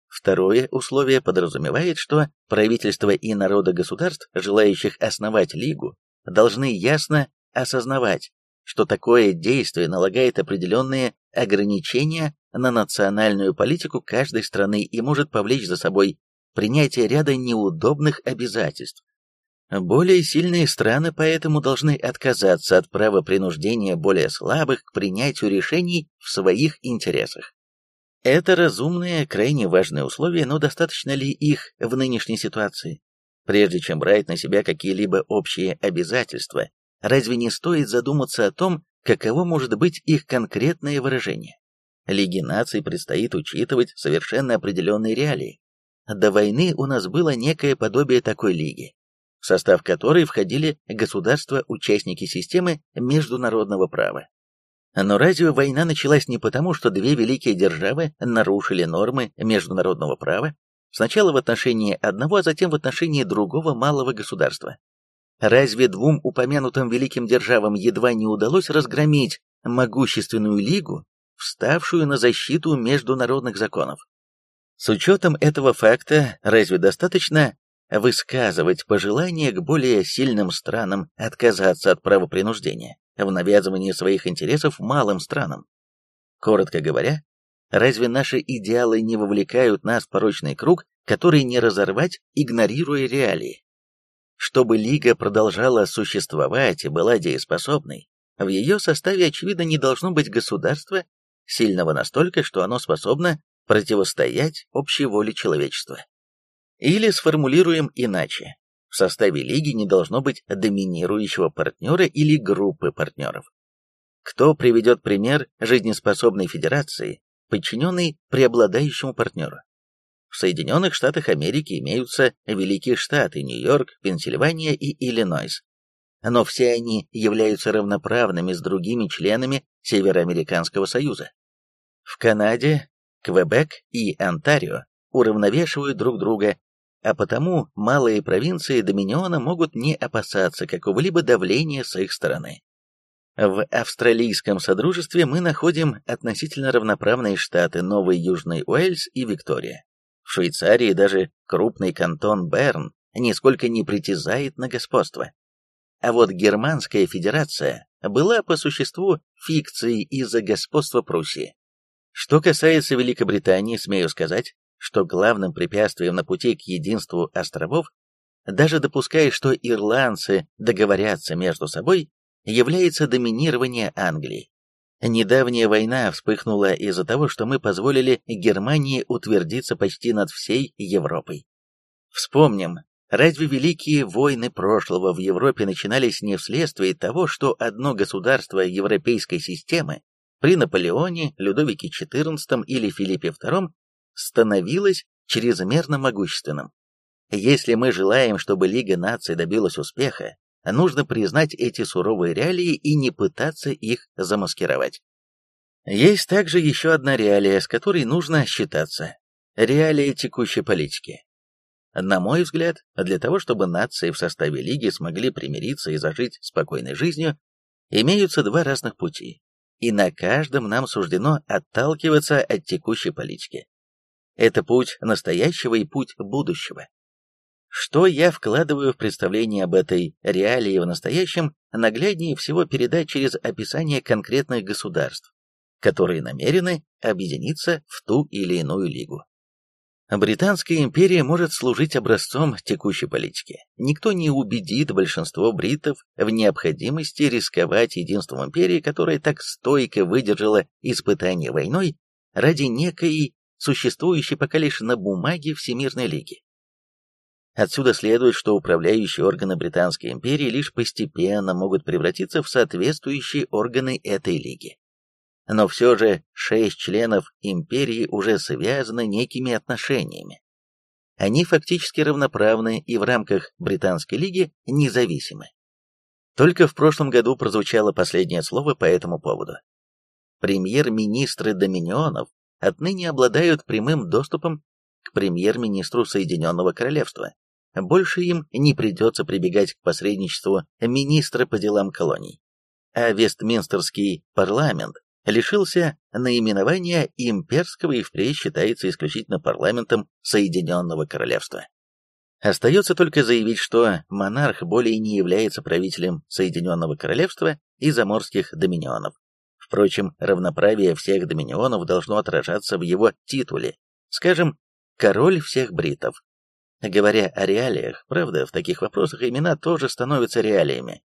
Второе условие подразумевает, что правительства и народы государств, желающих основать Лигу, должны ясно осознавать, что такое действие налагает определенные ограничения на национальную политику каждой страны и может повлечь за собой принятие ряда неудобных обязательств. Более сильные страны поэтому должны отказаться от права принуждения более слабых к принятию решений в своих интересах. Это разумные, крайне важные условия, но достаточно ли их в нынешней ситуации? Прежде чем брать на себя какие-либо общие обязательства, разве не стоит задуматься о том, каково может быть их конкретное выражение? Лиге наций предстоит учитывать совершенно определенные реалии. До войны у нас было некое подобие такой лиги, в состав которой входили государства-участники системы международного права. Но разве война началась не потому, что две великие державы нарушили нормы международного права, сначала в отношении одного, а затем в отношении другого малого государства? Разве двум упомянутым великим державам едва не удалось разгромить могущественную лигу, вставшую на защиту международных законов? С учетом этого факта, разве достаточно высказывать пожелание к более сильным странам отказаться от правопринуждения в навязывании своих интересов малым странам? Коротко говоря, разве наши идеалы не вовлекают нас в порочный круг который не разорвать, игнорируя реалии. Чтобы Лига продолжала существовать и была дееспособной, в ее составе, очевидно, не должно быть государства, сильного настолько, что оно способно противостоять общей воле человечества. Или сформулируем иначе. В составе лиги не должно быть доминирующего партнера или группы партнеров. Кто приведет пример жизнеспособной федерации, подчиненной преобладающему партнеру? В Соединенных Штатах Америки имеются великие штаты Нью-Йорк, Пенсильвания и Иллинойс. Но все они являются равноправными с другими членами Североамериканского Союза. В Канаде Квебек и Онтарио уравновешивают друг друга, а потому малые провинции Доминиона могут не опасаться какого-либо давления с их стороны. В австралийском содружестве мы находим относительно равноправные штаты Новый Южный Уэльс и Виктория. В Швейцарии даже крупный кантон Берн нисколько не притязает на господство. А вот Германская Федерация была по существу фикцией из-за господства Пруссии. Что касается Великобритании, смею сказать, что главным препятствием на пути к единству островов, даже допуская, что ирландцы договорятся между собой, является доминирование Англии. Недавняя война вспыхнула из-за того, что мы позволили Германии утвердиться почти над всей Европой. Вспомним, разве великие войны прошлого в Европе начинались не вследствие того, что одно государство европейской системы при Наполеоне, Людовике XIV или Филиппе II становилось чрезмерно могущественным. Если мы желаем, чтобы Лига наций добилась успеха, нужно признать эти суровые реалии и не пытаться их замаскировать. Есть также еще одна реалия, с которой нужно считаться. Реалия текущей политики. На мой взгляд, для того, чтобы нации в составе Лиги смогли примириться и зажить спокойной жизнью, имеются два разных пути и на каждом нам суждено отталкиваться от текущей политики. Это путь настоящего и путь будущего. Что я вкладываю в представление об этой реалии в настоящем, нагляднее всего передать через описание конкретных государств, которые намерены объединиться в ту или иную лигу. Британская империя может служить образцом текущей политики. Никто не убедит большинство бритов в необходимости рисковать единством империи, которая так стойко выдержала испытание войной ради некой существующей пока лишь на бумаге Всемирной Лиги. Отсюда следует, что управляющие органы Британской империи лишь постепенно могут превратиться в соответствующие органы этой лиги но все же шесть членов империи уже связаны некими отношениями. Они фактически равноправны и в рамках Британской лиги независимы. Только в прошлом году прозвучало последнее слово по этому поводу. Премьер-министры Доминионов отныне обладают прямым доступом к премьер-министру Соединенного Королевства. Больше им не придется прибегать к посредничеству министра по делам колоний. А Вестминстерский парламент лишился наименования имперского и впредь считается исключительно парламентом Соединенного Королевства. Остается только заявить, что монарх более не является правителем Соединенного Королевства и заморских доминионов. Впрочем, равноправие всех доминионов должно отражаться в его титуле, скажем, король всех бритов. Говоря о реалиях, правда, в таких вопросах имена тоже становятся реалиями,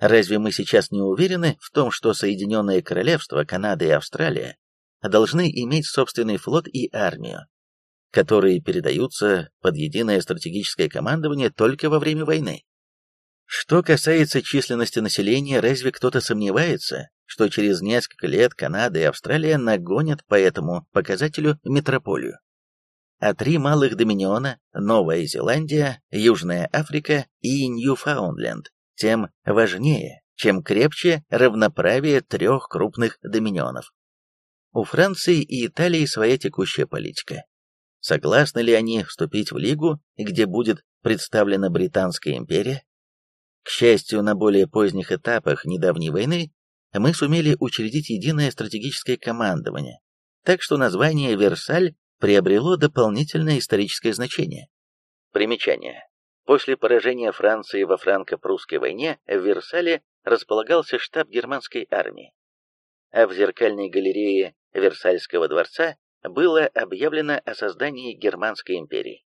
Разве мы сейчас не уверены в том, что Соединенное Королевство, Канада и Австралия должны иметь собственный флот и армию, которые передаются под единое стратегическое командование только во время войны? Что касается численности населения, разве кто-то сомневается, что через несколько лет Канада и Австралия нагонят по этому показателю метрополию? А три малых доминиона – Новая Зеландия, Южная Африка и Ньюфаундленд тем важнее, чем крепче равноправие трех крупных доминионов. У Франции и Италии своя текущая политика. Согласны ли они вступить в Лигу, где будет представлена Британская империя? К счастью, на более поздних этапах недавней войны мы сумели учредить единое стратегическое командование, так что название «Версаль» приобрело дополнительное историческое значение. Примечание. После поражения Франции во франко-прусской войне в Версале располагался штаб германской армии, а в зеркальной галерее Версальского дворца было объявлено о создании Германской империи.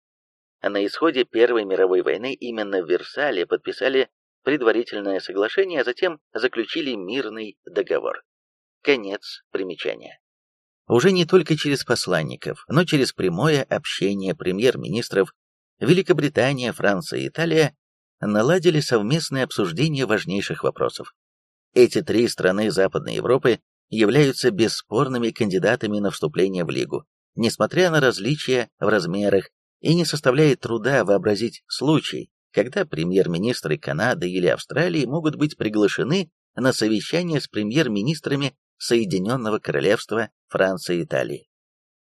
На исходе Первой мировой войны именно в Версале подписали предварительное соглашение, а затем заключили мирный договор. Конец примечания. Уже не только через посланников, но через прямое общение премьер-министров Великобритания, Франция и Италия наладили совместное обсуждение важнейших вопросов. Эти три страны Западной Европы являются бесспорными кандидатами на вступление в Лигу, несмотря на различия в размерах, и не составляет труда вообразить случай, когда премьер-министры Канады или Австралии могут быть приглашены на совещание с премьер-министрами Соединенного Королевства, Франции и Италии.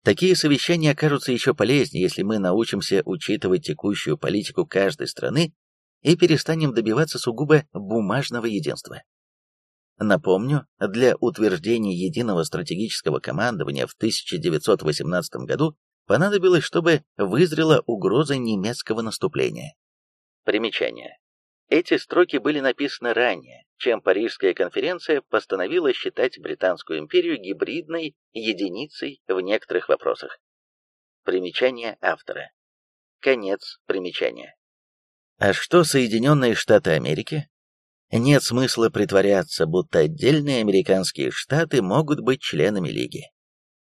Такие совещания окажутся еще полезнее, если мы научимся учитывать текущую политику каждой страны и перестанем добиваться сугубо бумажного единства. Напомню, для утверждения единого стратегического командования в 1918 году понадобилось, чтобы вызрела угроза немецкого наступления. Примечание. Эти строки были написаны ранее, чем Парижская конференция постановила считать Британскую империю гибридной единицей в некоторых вопросах. Примечание автора. Конец примечания. А что Соединенные Штаты Америки? Нет смысла притворяться, будто отдельные американские штаты могут быть членами Лиги.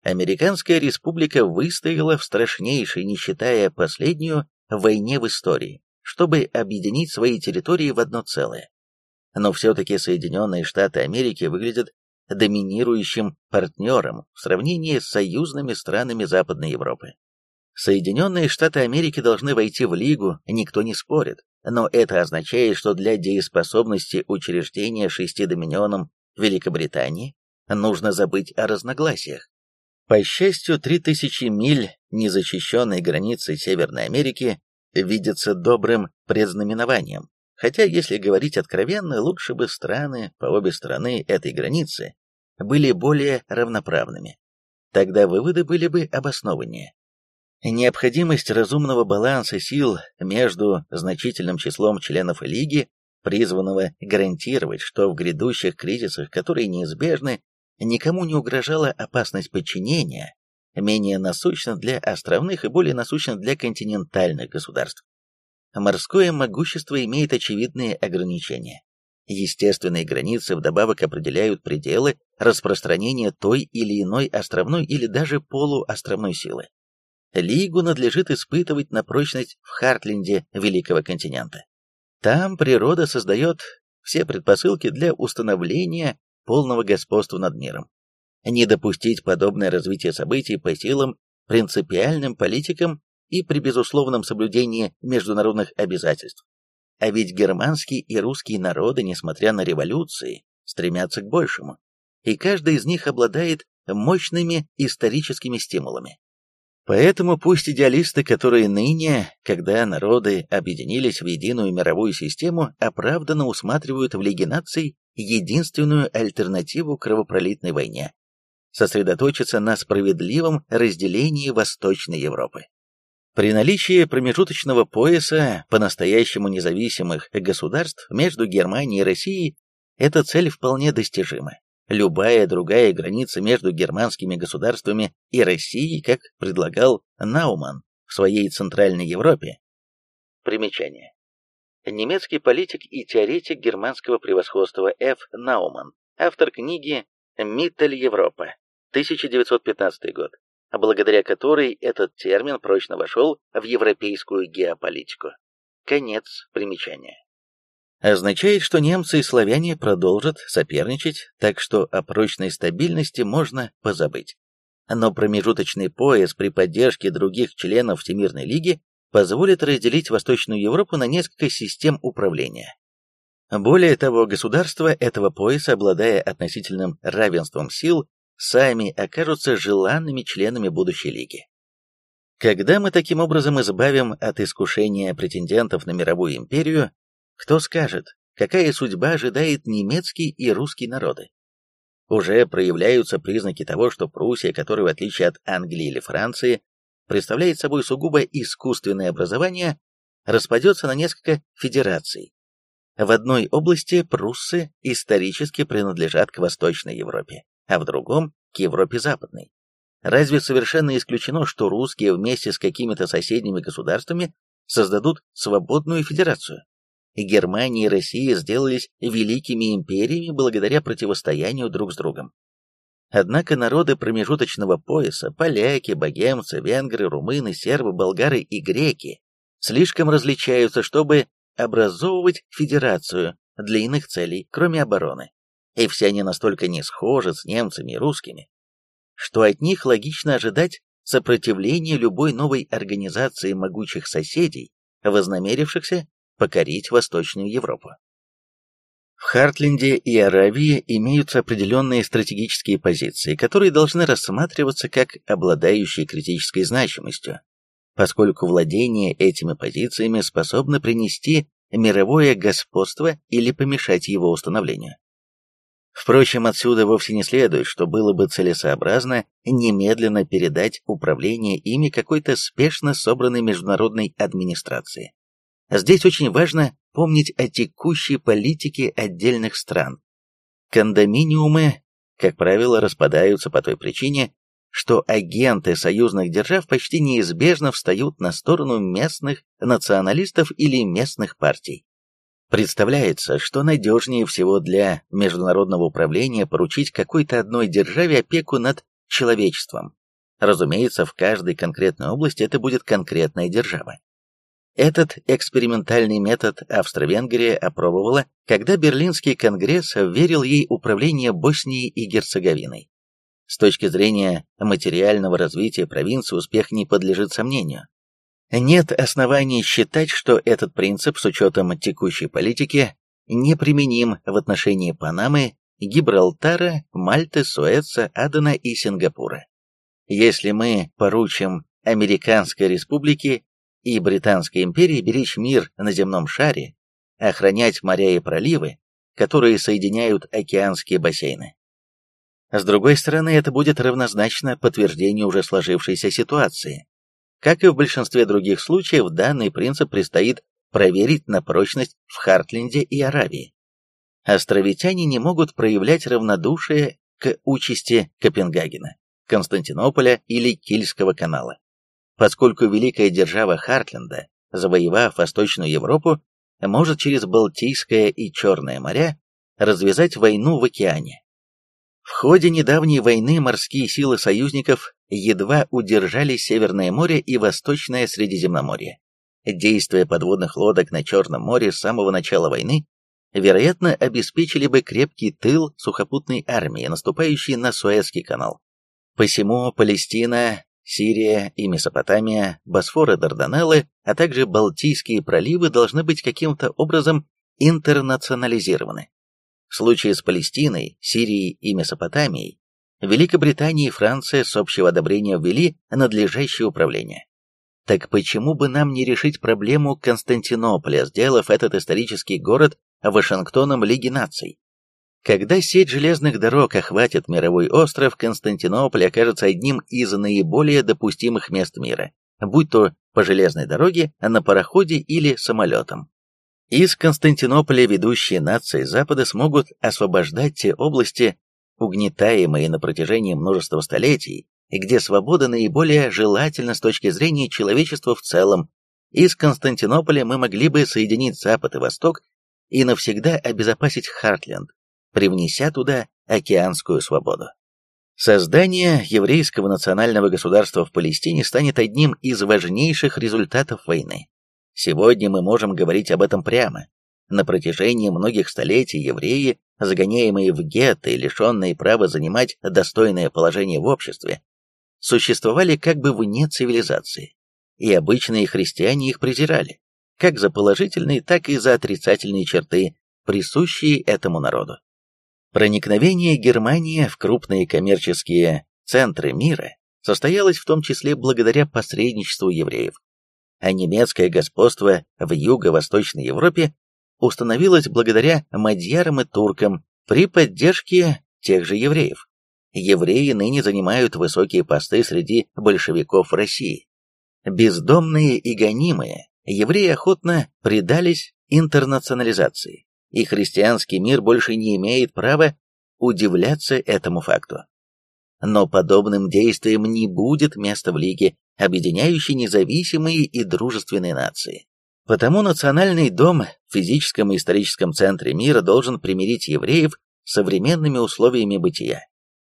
Американская республика выстояла в страшнейшей, не считая последнюю, войне в истории, чтобы объединить свои территории в одно целое. Но все-таки Соединенные Штаты Америки выглядят доминирующим партнером в сравнении с союзными странами Западной Европы. Соединенные Штаты Америки должны войти в Лигу, никто не спорит, но это означает, что для дееспособности учреждения шести доминионом Великобритании нужно забыть о разногласиях. По счастью, 3000 миль незащищенной границы Северной Америки видится добрым предзнаменованием, хотя, если говорить откровенно, лучше бы страны по обе стороны этой границы были более равноправными. Тогда выводы были бы обоснованнее. Необходимость разумного баланса сил между значительным числом членов Лиги, призванного гарантировать, что в грядущих кризисах, которые неизбежны, никому не угрожала опасность подчинения, менее насущна для островных и более насущна для континентальных государств. Морское могущество имеет очевидные ограничения. Естественные границы вдобавок определяют пределы распространения той или иной островной или даже полуостровной силы. Лигу надлежит испытывать на прочность в Хартленде Великого континента. Там природа создает все предпосылки для установления полного господства над миром. Не допустить подобное развитие событий по силам принципиальным политикам и при безусловном соблюдении международных обязательств. А ведь германские и русские народы, несмотря на революции, стремятся к большему, и каждый из них обладает мощными историческими стимулами. Поэтому пусть идеалисты, которые ныне, когда народы объединились в единую мировую систему, оправданно усматривают в Лиге наций единственную альтернативу кровопролитной войне, сосредоточиться на справедливом разделении Восточной Европы. При наличии промежуточного пояса по-настоящему независимых государств между Германией и Россией эта цель вполне достижима. Любая другая граница между германскими государствами и Россией, как предлагал Науман в своей Центральной Европе. Примечание. Немецкий политик и теоретик германского превосходства Ф. Науман, автор книги «Миттель Европа», 1915 год, благодаря которой этот термин прочно вошел в европейскую геополитику. Конец примечания означает, что немцы и славяне продолжат соперничать, так что о прочной стабильности можно позабыть. Но промежуточный пояс при поддержке других членов Всемирной Лиги позволит разделить Восточную Европу на несколько систем управления. Более того, государства этого пояса, обладая относительным равенством сил, сами окажутся желанными членами будущей лиги. Когда мы таким образом избавим от искушения претендентов на мировую империю, кто скажет, какая судьба ожидает немецкий и русский народы? Уже проявляются признаки того, что Пруссия, которая в отличие от Англии или Франции, представляет собой сугубо искусственное образование, распадется на несколько федераций. В одной области пруссы исторически принадлежат к Восточной Европе, а в другом – к Европе Западной. Разве совершенно исключено, что русские вместе с какими-то соседними государствами создадут свободную федерацию? Германия и Россия сделались великими империями благодаря противостоянию друг с другом. Однако народы промежуточного пояса, поляки, богемцы, венгры, румыны, сербы, болгары и греки, слишком различаются, чтобы образовывать федерацию для иных целей, кроме обороны. И все они настолько не схожи с немцами и русскими, что от них логично ожидать сопротивления любой новой организации могучих соседей, вознамерившихся покорить Восточную Европу. В Хартленде и Аравии имеются определенные стратегические позиции, которые должны рассматриваться как обладающие критической значимостью, поскольку владение этими позициями способно принести мировое господство или помешать его установлению. Впрочем, отсюда вовсе не следует, что было бы целесообразно немедленно передать управление ими какой-то спешно собранной международной администрации. Здесь очень важно помнить о текущей политике отдельных стран. Кондоминиумы, как правило, распадаются по той причине, что агенты союзных держав почти неизбежно встают на сторону местных националистов или местных партий. Представляется, что надежнее всего для международного управления поручить какой-то одной державе опеку над человечеством. Разумеется, в каждой конкретной области это будет конкретная держава. Этот экспериментальный метод Австро-Венгрия опробовала, когда Берлинский конгресс верил ей управление Боснией и Герцеговиной. С точки зрения материального развития провинции успех не подлежит сомнению. Нет оснований считать, что этот принцип с учетом текущей политики неприменим в отношении Панамы, Гибралтара, Мальты, Суэца, Адена и Сингапура. Если мы поручим Американской республике и Британской империи беречь мир на земном шаре, охранять моря и проливы, которые соединяют океанские бассейны. С другой стороны, это будет равнозначно подтверждению уже сложившейся ситуации. Как и в большинстве других случаев, данный принцип предстоит проверить на прочность в Хартленде и Аравии. Островитяне не могут проявлять равнодушие к участи Копенгагена, Константинополя или Кильского канала поскольку великая держава Хартленда, завоевав Восточную Европу, может через Балтийское и Черное моря развязать войну в океане. В ходе недавней войны морские силы союзников едва удержали Северное море и Восточное Средиземноморье. Действия подводных лодок на Черном море с самого начала войны, вероятно, обеспечили бы крепкий тыл сухопутной армии, наступающей на Суэцкий канал. Посему Палестина Сирия и Месопотамия, Босфор и Дарданеллы, а также Балтийские проливы должны быть каким-то образом интернационализированы. В случае с Палестиной, Сирией и Месопотамией, Великобритания и Франция с общего одобрения ввели надлежащее управление. Так почему бы нам не решить проблему Константинополя, сделав этот исторический город Вашингтоном Лиги наций? Когда сеть железных дорог охватит мировой остров, Константинополь окажется одним из наиболее допустимых мест мира, будь то по железной дороге, на пароходе или самолетом. Из Константинополя ведущие нации Запада смогут освобождать те области, угнетаемые на протяжении множества столетий, где свобода наиболее желательна с точки зрения человечества в целом. Из Константинополя мы могли бы соединить Запад и Восток и навсегда обезопасить Хартленд, привнеся туда океанскую свободу. Создание еврейского национального государства в Палестине станет одним из важнейших результатов войны. Сегодня мы можем говорить об этом прямо. На протяжении многих столетий евреи, загоняемые в гетто и лишенные права занимать достойное положение в обществе, существовали как бы вне цивилизации, и обычные христиане их презирали, как за положительные, так и за отрицательные черты, присущие этому народу. Проникновение Германии в крупные коммерческие центры мира состоялось в том числе благодаря посредничеству евреев, а немецкое господство в юго-восточной Европе установилось благодаря мадьярам и туркам при поддержке тех же евреев. Евреи ныне занимают высокие посты среди большевиков России. Бездомные и гонимые, евреи охотно предались интернационализации и христианский мир больше не имеет права удивляться этому факту. Но подобным действиям не будет места в Лиге, объединяющей независимые и дружественные нации. Потому Национальный дом в физическом и историческом центре мира должен примирить евреев с современными условиями бытия.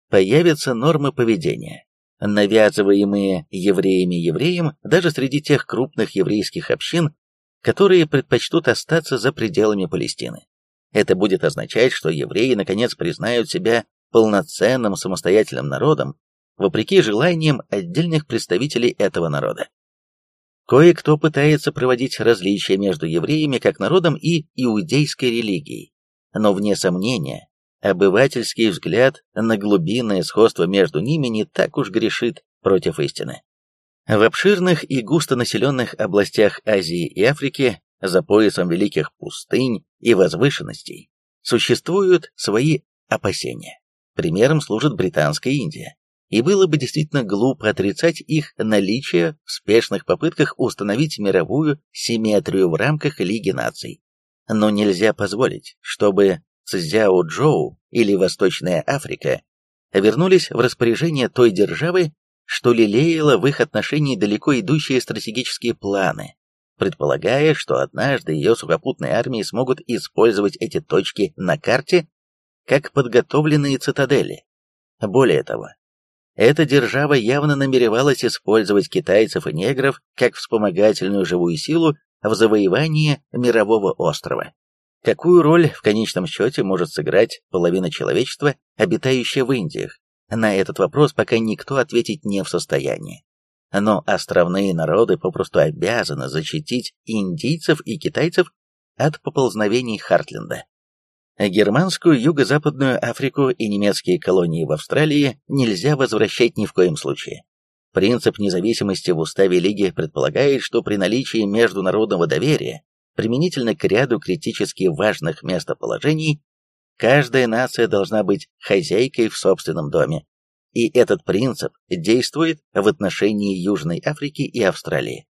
Появятся нормы поведения, навязываемые евреями евреям даже среди тех крупных еврейских общин, которые предпочтут остаться за пределами Палестины. Это будет означать, что евреи наконец признают себя полноценным самостоятельным народом, вопреки желаниям отдельных представителей этого народа. Кое-кто пытается проводить различия между евреями как народом и иудейской религией, но вне сомнения, обывательский взгляд на глубинное сходство между ними не так уж грешит против истины. В обширных и густонаселенных областях Азии и Африки, за поясом великих пустынь и возвышенностей, существуют свои опасения. Примером служит Британская Индия. И было бы действительно глупо отрицать их наличие в спешных попытках установить мировую симметрию в рамках Лиги наций. Но нельзя позволить, чтобы Цзяо-Джоу или Восточная Африка вернулись в распоряжение той державы, что лелеяла в их отношении далеко идущие стратегические планы, предполагая, что однажды ее сухопутные армии смогут использовать эти точки на карте как подготовленные цитадели. Более того, эта держава явно намеревалась использовать китайцев и негров как вспомогательную живую силу в завоевании мирового острова. Какую роль в конечном счете может сыграть половина человечества, обитающая в Индиях? На этот вопрос пока никто ответить не в состоянии. Но островные народы попросту обязаны защитить индийцев и китайцев от поползновений Хартленда. Германскую юго-западную Африку и немецкие колонии в Австралии нельзя возвращать ни в коем случае. Принцип независимости в уставе Лиги предполагает, что при наличии международного доверия применительно к ряду критически важных местоположений, каждая нация должна быть хозяйкой в собственном доме. И этот принцип действует в отношении Южной Африки и Австралии.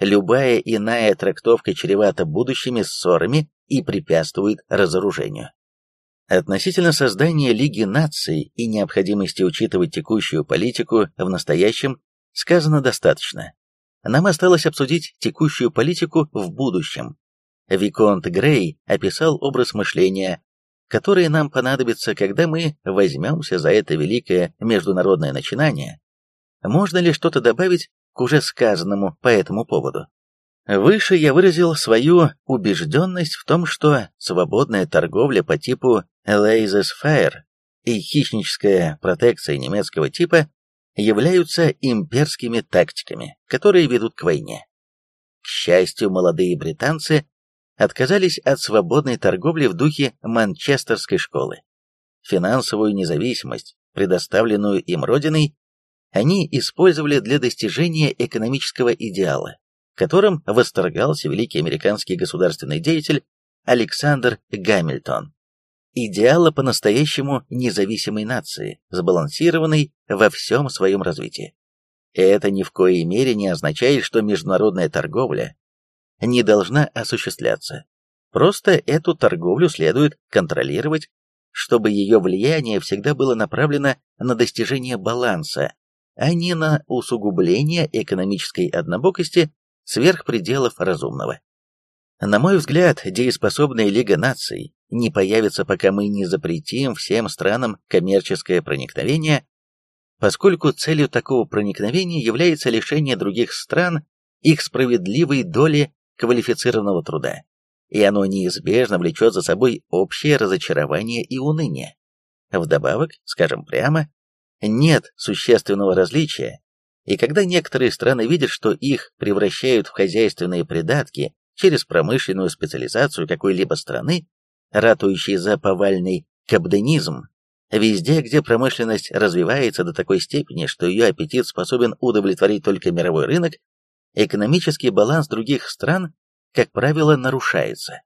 Любая иная трактовка чревата будущими ссорами и препятствует разоружению. Относительно создания Лиги наций и необходимости учитывать текущую политику в настоящем сказано достаточно. Нам осталось обсудить текущую политику в будущем, Виконт Грей описал образ мышления, который нам понадобится, когда мы возьмемся за это великое международное начинание. Можно ли что-то добавить к уже сказанному по этому поводу? Выше я выразил свою убежденность в том, что свободная торговля по типу laissez-faire и хищническая протекция немецкого типа являются имперскими тактиками, которые ведут к войне. К счастью, молодые британцы отказались от свободной торговли в духе Манчестерской школы. Финансовую независимость, предоставленную им Родиной, они использовали для достижения экономического идеала, которым восторгался великий американский государственный деятель Александр Гамильтон. Идеала по-настоящему независимой нации, сбалансированной во всем своем развитии. Это ни в коей мере не означает, что международная торговля не должна осуществляться. Просто эту торговлю следует контролировать, чтобы ее влияние всегда было направлено на достижение баланса, а не на усугубление экономической однобокости сверх пределов разумного. На мой взгляд, дееспособная Лига наций не появится, пока мы не запретим всем странам коммерческое проникновение, поскольку целью такого проникновения является лишение других стран их справедливой доли квалифицированного труда, и оно неизбежно влечет за собой общее разочарование и уныние. Вдобавок, скажем прямо, нет существенного различия, и когда некоторые страны видят, что их превращают в хозяйственные придатки через промышленную специализацию какой-либо страны, ратующей за повальный кабденизм, везде, где промышленность развивается до такой степени, что ее аппетит способен удовлетворить только мировой рынок, экономический баланс других стран, как правило, нарушается.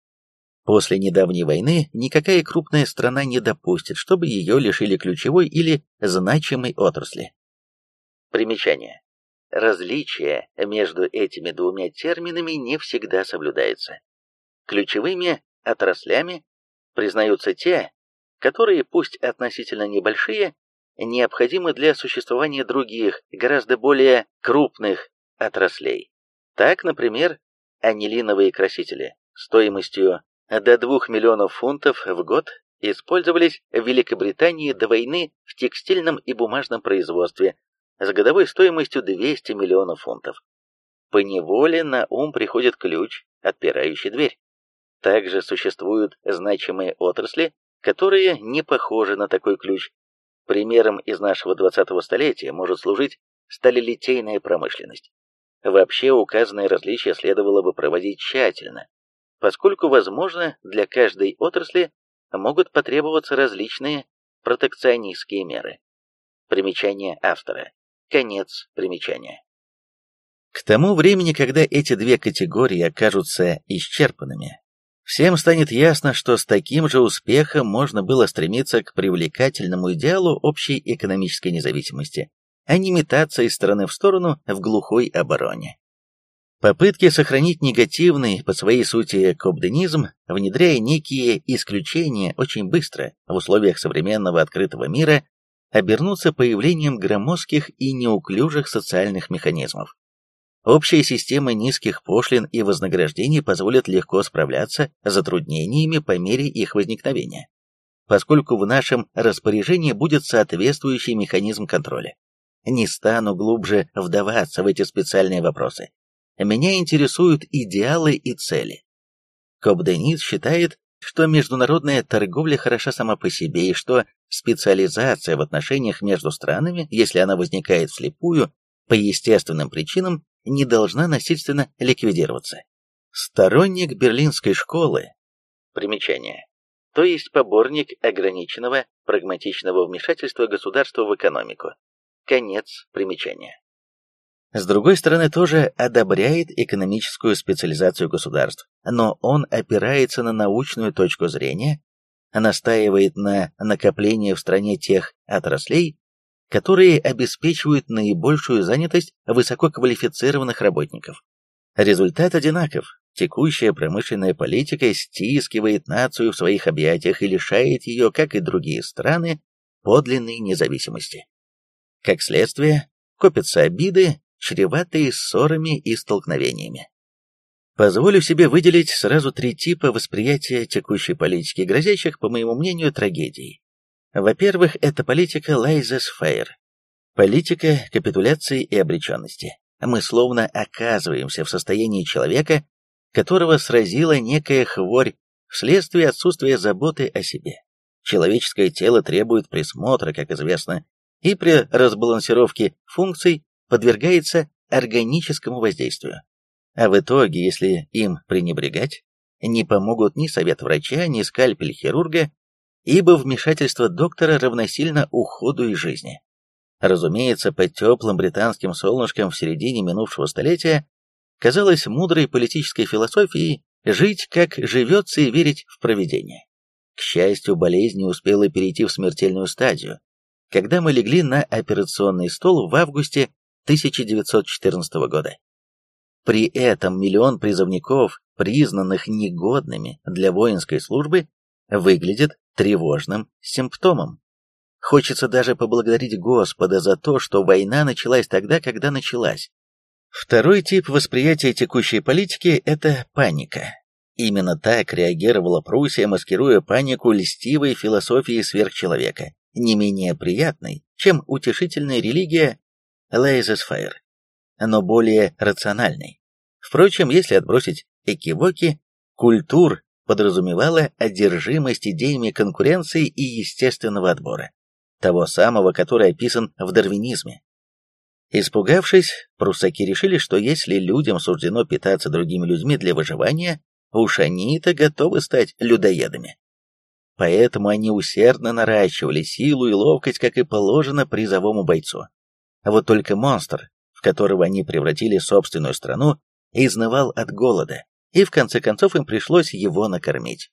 После недавней войны никакая крупная страна не допустит, чтобы ее лишили ключевой или значимой отрасли. Примечание. Различие между этими двумя терминами не всегда соблюдается. Ключевыми отраслями признаются те, которые, пусть относительно небольшие, необходимы для существования других, гораздо более крупных отраслей. Так, например, анилиновые красители стоимостью до 2 миллионов фунтов в год использовались в Великобритании до войны в текстильном и бумажном производстве с годовой стоимостью 200 миллионов фунтов. По неволе на ум приходит ключ, отпирающий дверь. Также существуют значимые отрасли, которые не похожи на такой ключ. Примером из нашего 20-го столетия может служить сталелитейная промышленность. Вообще указанные различия следовало бы проводить тщательно, поскольку, возможно, для каждой отрасли могут потребоваться различные протекционистские меры. Примечание автора. Конец примечания. К тому времени, когда эти две категории окажутся исчерпанными, всем станет ясно, что с таким же успехом можно было стремиться к привлекательному идеалу общей экономической независимости, а не метаться из стороны в сторону в глухой обороне. Попытки сохранить негативный по своей сути кобденизм, внедряя некие исключения очень быстро в условиях современного открытого мира, обернутся появлением громоздких и неуклюжих социальных механизмов. Общая система низких пошлин и вознаграждений позволит легко справляться с затруднениями по мере их возникновения, поскольку в нашем распоряжении будет соответствующий механизм контроля. Не стану глубже вдаваться в эти специальные вопросы меня интересуют идеалы и цели. Кобденит считает, что международная торговля хороша сама по себе и что специализация в отношениях между странами, если она возникает вслепую, по естественным причинам, не должна насильственно ликвидироваться. Сторонник берлинской школы. Примечание. То есть поборник ограниченного прагматичного вмешательства государства в экономику. Конец примечания. С другой стороны, тоже одобряет экономическую специализацию государств, но он опирается на научную точку зрения, настаивает на накоплении в стране тех отраслей, которые обеспечивают наибольшую занятость высококвалифицированных работников. Результат одинаков. Текущая промышленная политика стискивает нацию в своих объятиях и лишает ее, как и другие страны, подлинной независимости. Как следствие, копятся обиды, чреватые ссорами и столкновениями. Позволю себе выделить сразу три типа восприятия текущей политики, грозящих, по моему мнению, трагедией. Во-первых, это политика лайзес-фейр, политика капитуляции и обреченности. Мы словно оказываемся в состоянии человека, которого сразила некая хворь вследствие отсутствия заботы о себе. Человеческое тело требует присмотра, как известно, и при разбалансировке функций подвергается органическому воздействию. А в итоге, если им пренебрегать, не помогут ни совет врача, ни скальпель хирурга, ибо вмешательство доктора равносильно уходу из жизни. Разумеется, под теплым британским солнышком в середине минувшего столетия казалось мудрой политической философией жить как живется и верить в провидение. К счастью, болезнь не успела перейти в смертельную стадию, когда мы легли на операционный стол в августе 1914 года. При этом миллион призывников, признанных негодными для воинской службы, выглядит тревожным симптомом. Хочется даже поблагодарить Господа за то, что война началась тогда, когда началась. Второй тип восприятия текущей политики – это паника. Именно так реагировала Пруссия, маскируя панику льстивой философии сверхчеловека, не менее приятной, чем утешительная религия Laissez-faire, но более рациональный. Впрочем, если отбросить экивоки, культур подразумевала одержимость идеями конкуренции и естественного отбора, того самого, который описан в дарвинизме. Испугавшись, прусаки решили, что если людям суждено питаться другими людьми для выживания, уж они-то готовы стать людоедами. Поэтому они усердно наращивали силу и ловкость, как и положено призовому бойцу. А вот только монстр, в которого они превратили собственную страну, изнывал от голода, и в конце концов им пришлось его накормить.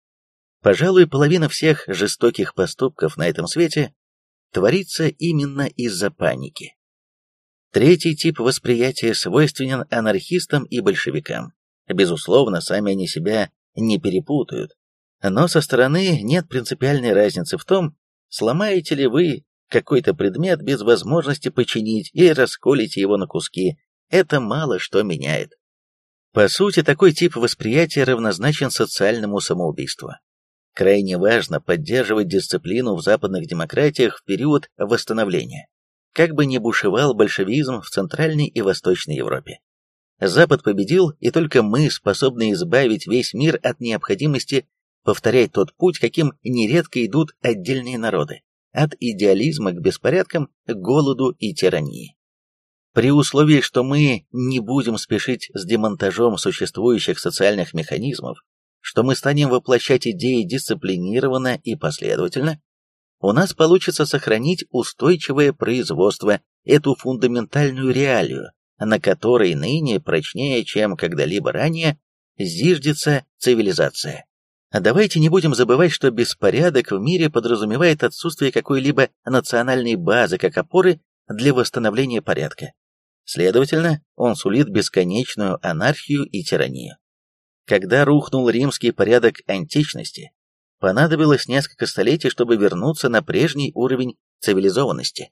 Пожалуй, половина всех жестоких поступков на этом свете творится именно из-за паники. Третий тип восприятия свойственен анархистам и большевикам. Безусловно, сами они себя не перепутают. Но со стороны нет принципиальной разницы в том, сломаете ли вы какой-то предмет без возможности починить и расколить его на куски, это мало что меняет. По сути, такой тип восприятия равнозначен социальному самоубийству. Крайне важно поддерживать дисциплину в западных демократиях в период восстановления, как бы ни бушевал большевизм в Центральной и Восточной Европе. Запад победил, и только мы способны избавить весь мир от необходимости повторять тот путь, каким нередко идут отдельные народы, от идеализма к беспорядкам, голоду и тирании. При условии, что мы не будем спешить с демонтажом существующих социальных механизмов, что мы станем воплощать идеи дисциплинированно и последовательно, у нас получится сохранить устойчивое производство, эту фундаментальную реалию, на которой ныне прочнее, чем когда-либо ранее, зиждется цивилизация. Давайте не будем забывать, что беспорядок в мире подразумевает отсутствие какой-либо национальной базы как опоры для восстановления порядка. Следовательно, он сулит бесконечную анархию и тиранию. Когда рухнул римский порядок античности, понадобилось несколько столетий, чтобы вернуться на прежний уровень цивилизованности.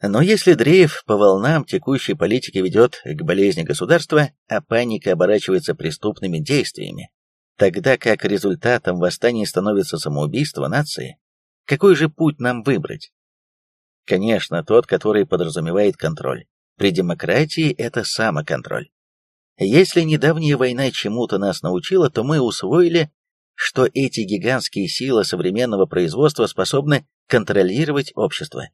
Но если дрейф по волнам текущей политики ведет к болезни государства, а паника оборачивается преступными действиями, тогда как результатом восстания становится самоубийство нации, какой же путь нам выбрать? Конечно, тот, который подразумевает контроль. При демократии это самоконтроль. Если недавняя война чему-то нас научила, то мы усвоили, что эти гигантские силы современного производства способны контролировать общество.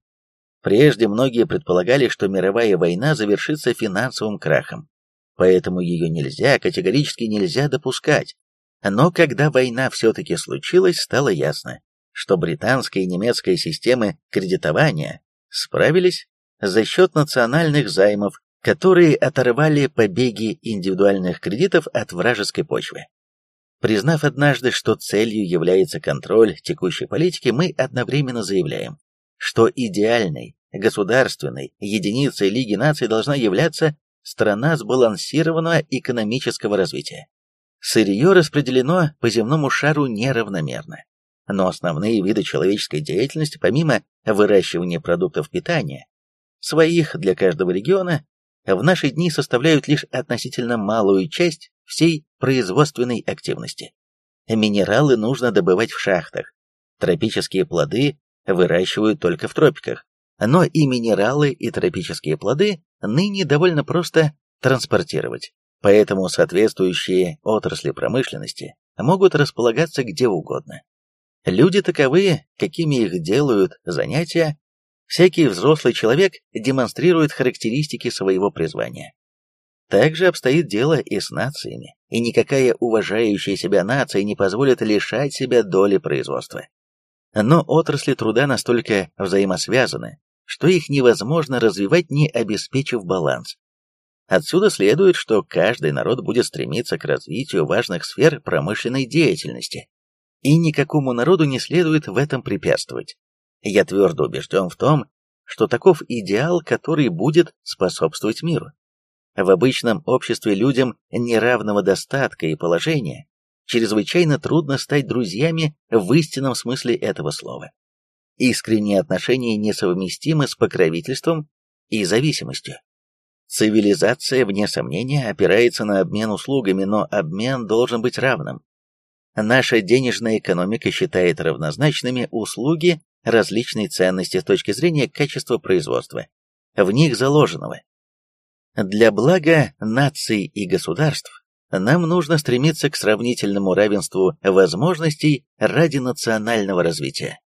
Прежде многие предполагали, что мировая война завершится финансовым крахом, поэтому ее нельзя, категорически нельзя допускать. Но когда война все-таки случилась, стало ясно, что британская и немецкая системы кредитования справились за счет национальных займов, которые оторвали побеги индивидуальных кредитов от вражеской почвы. Признав однажды, что целью является контроль текущей политики, мы одновременно заявляем, что идеальной государственной единицей Лиги наций должна являться страна сбалансированного экономического развития. Сырье распределено по земному шару неравномерно, но основные виды человеческой деятельности, помимо выращивания продуктов питания, своих для каждого региона, в наши дни составляют лишь относительно малую часть всей производственной активности. Минералы нужно добывать в шахтах, тропические плоды выращивают только в тропиках, но и минералы и тропические плоды ныне довольно просто транспортировать. Поэтому соответствующие отрасли промышленности могут располагаться где угодно. Люди таковые, какими их делают занятия, всякий взрослый человек демонстрирует характеристики своего призвания. Так же обстоит дело и с нациями, и никакая уважающая себя нация не позволит лишать себя доли производства. Но отрасли труда настолько взаимосвязаны, что их невозможно развивать, не обеспечив баланс. Отсюда следует, что каждый народ будет стремиться к развитию важных сфер промышленной деятельности, и никакому народу не следует в этом препятствовать. Я твердо убежден в том, что таков идеал, который будет способствовать миру. В обычном обществе людям неравного достатка и положения чрезвычайно трудно стать друзьями в истинном смысле этого слова. Искренние отношения несовместимы с покровительством и зависимостью. Цивилизация, вне сомнения, опирается на обмен услугами, но обмен должен быть равным. Наша денежная экономика считает равнозначными услуги различной ценности с точки зрения качества производства, в них заложенного. Для блага наций и государств нам нужно стремиться к сравнительному равенству возможностей ради национального развития.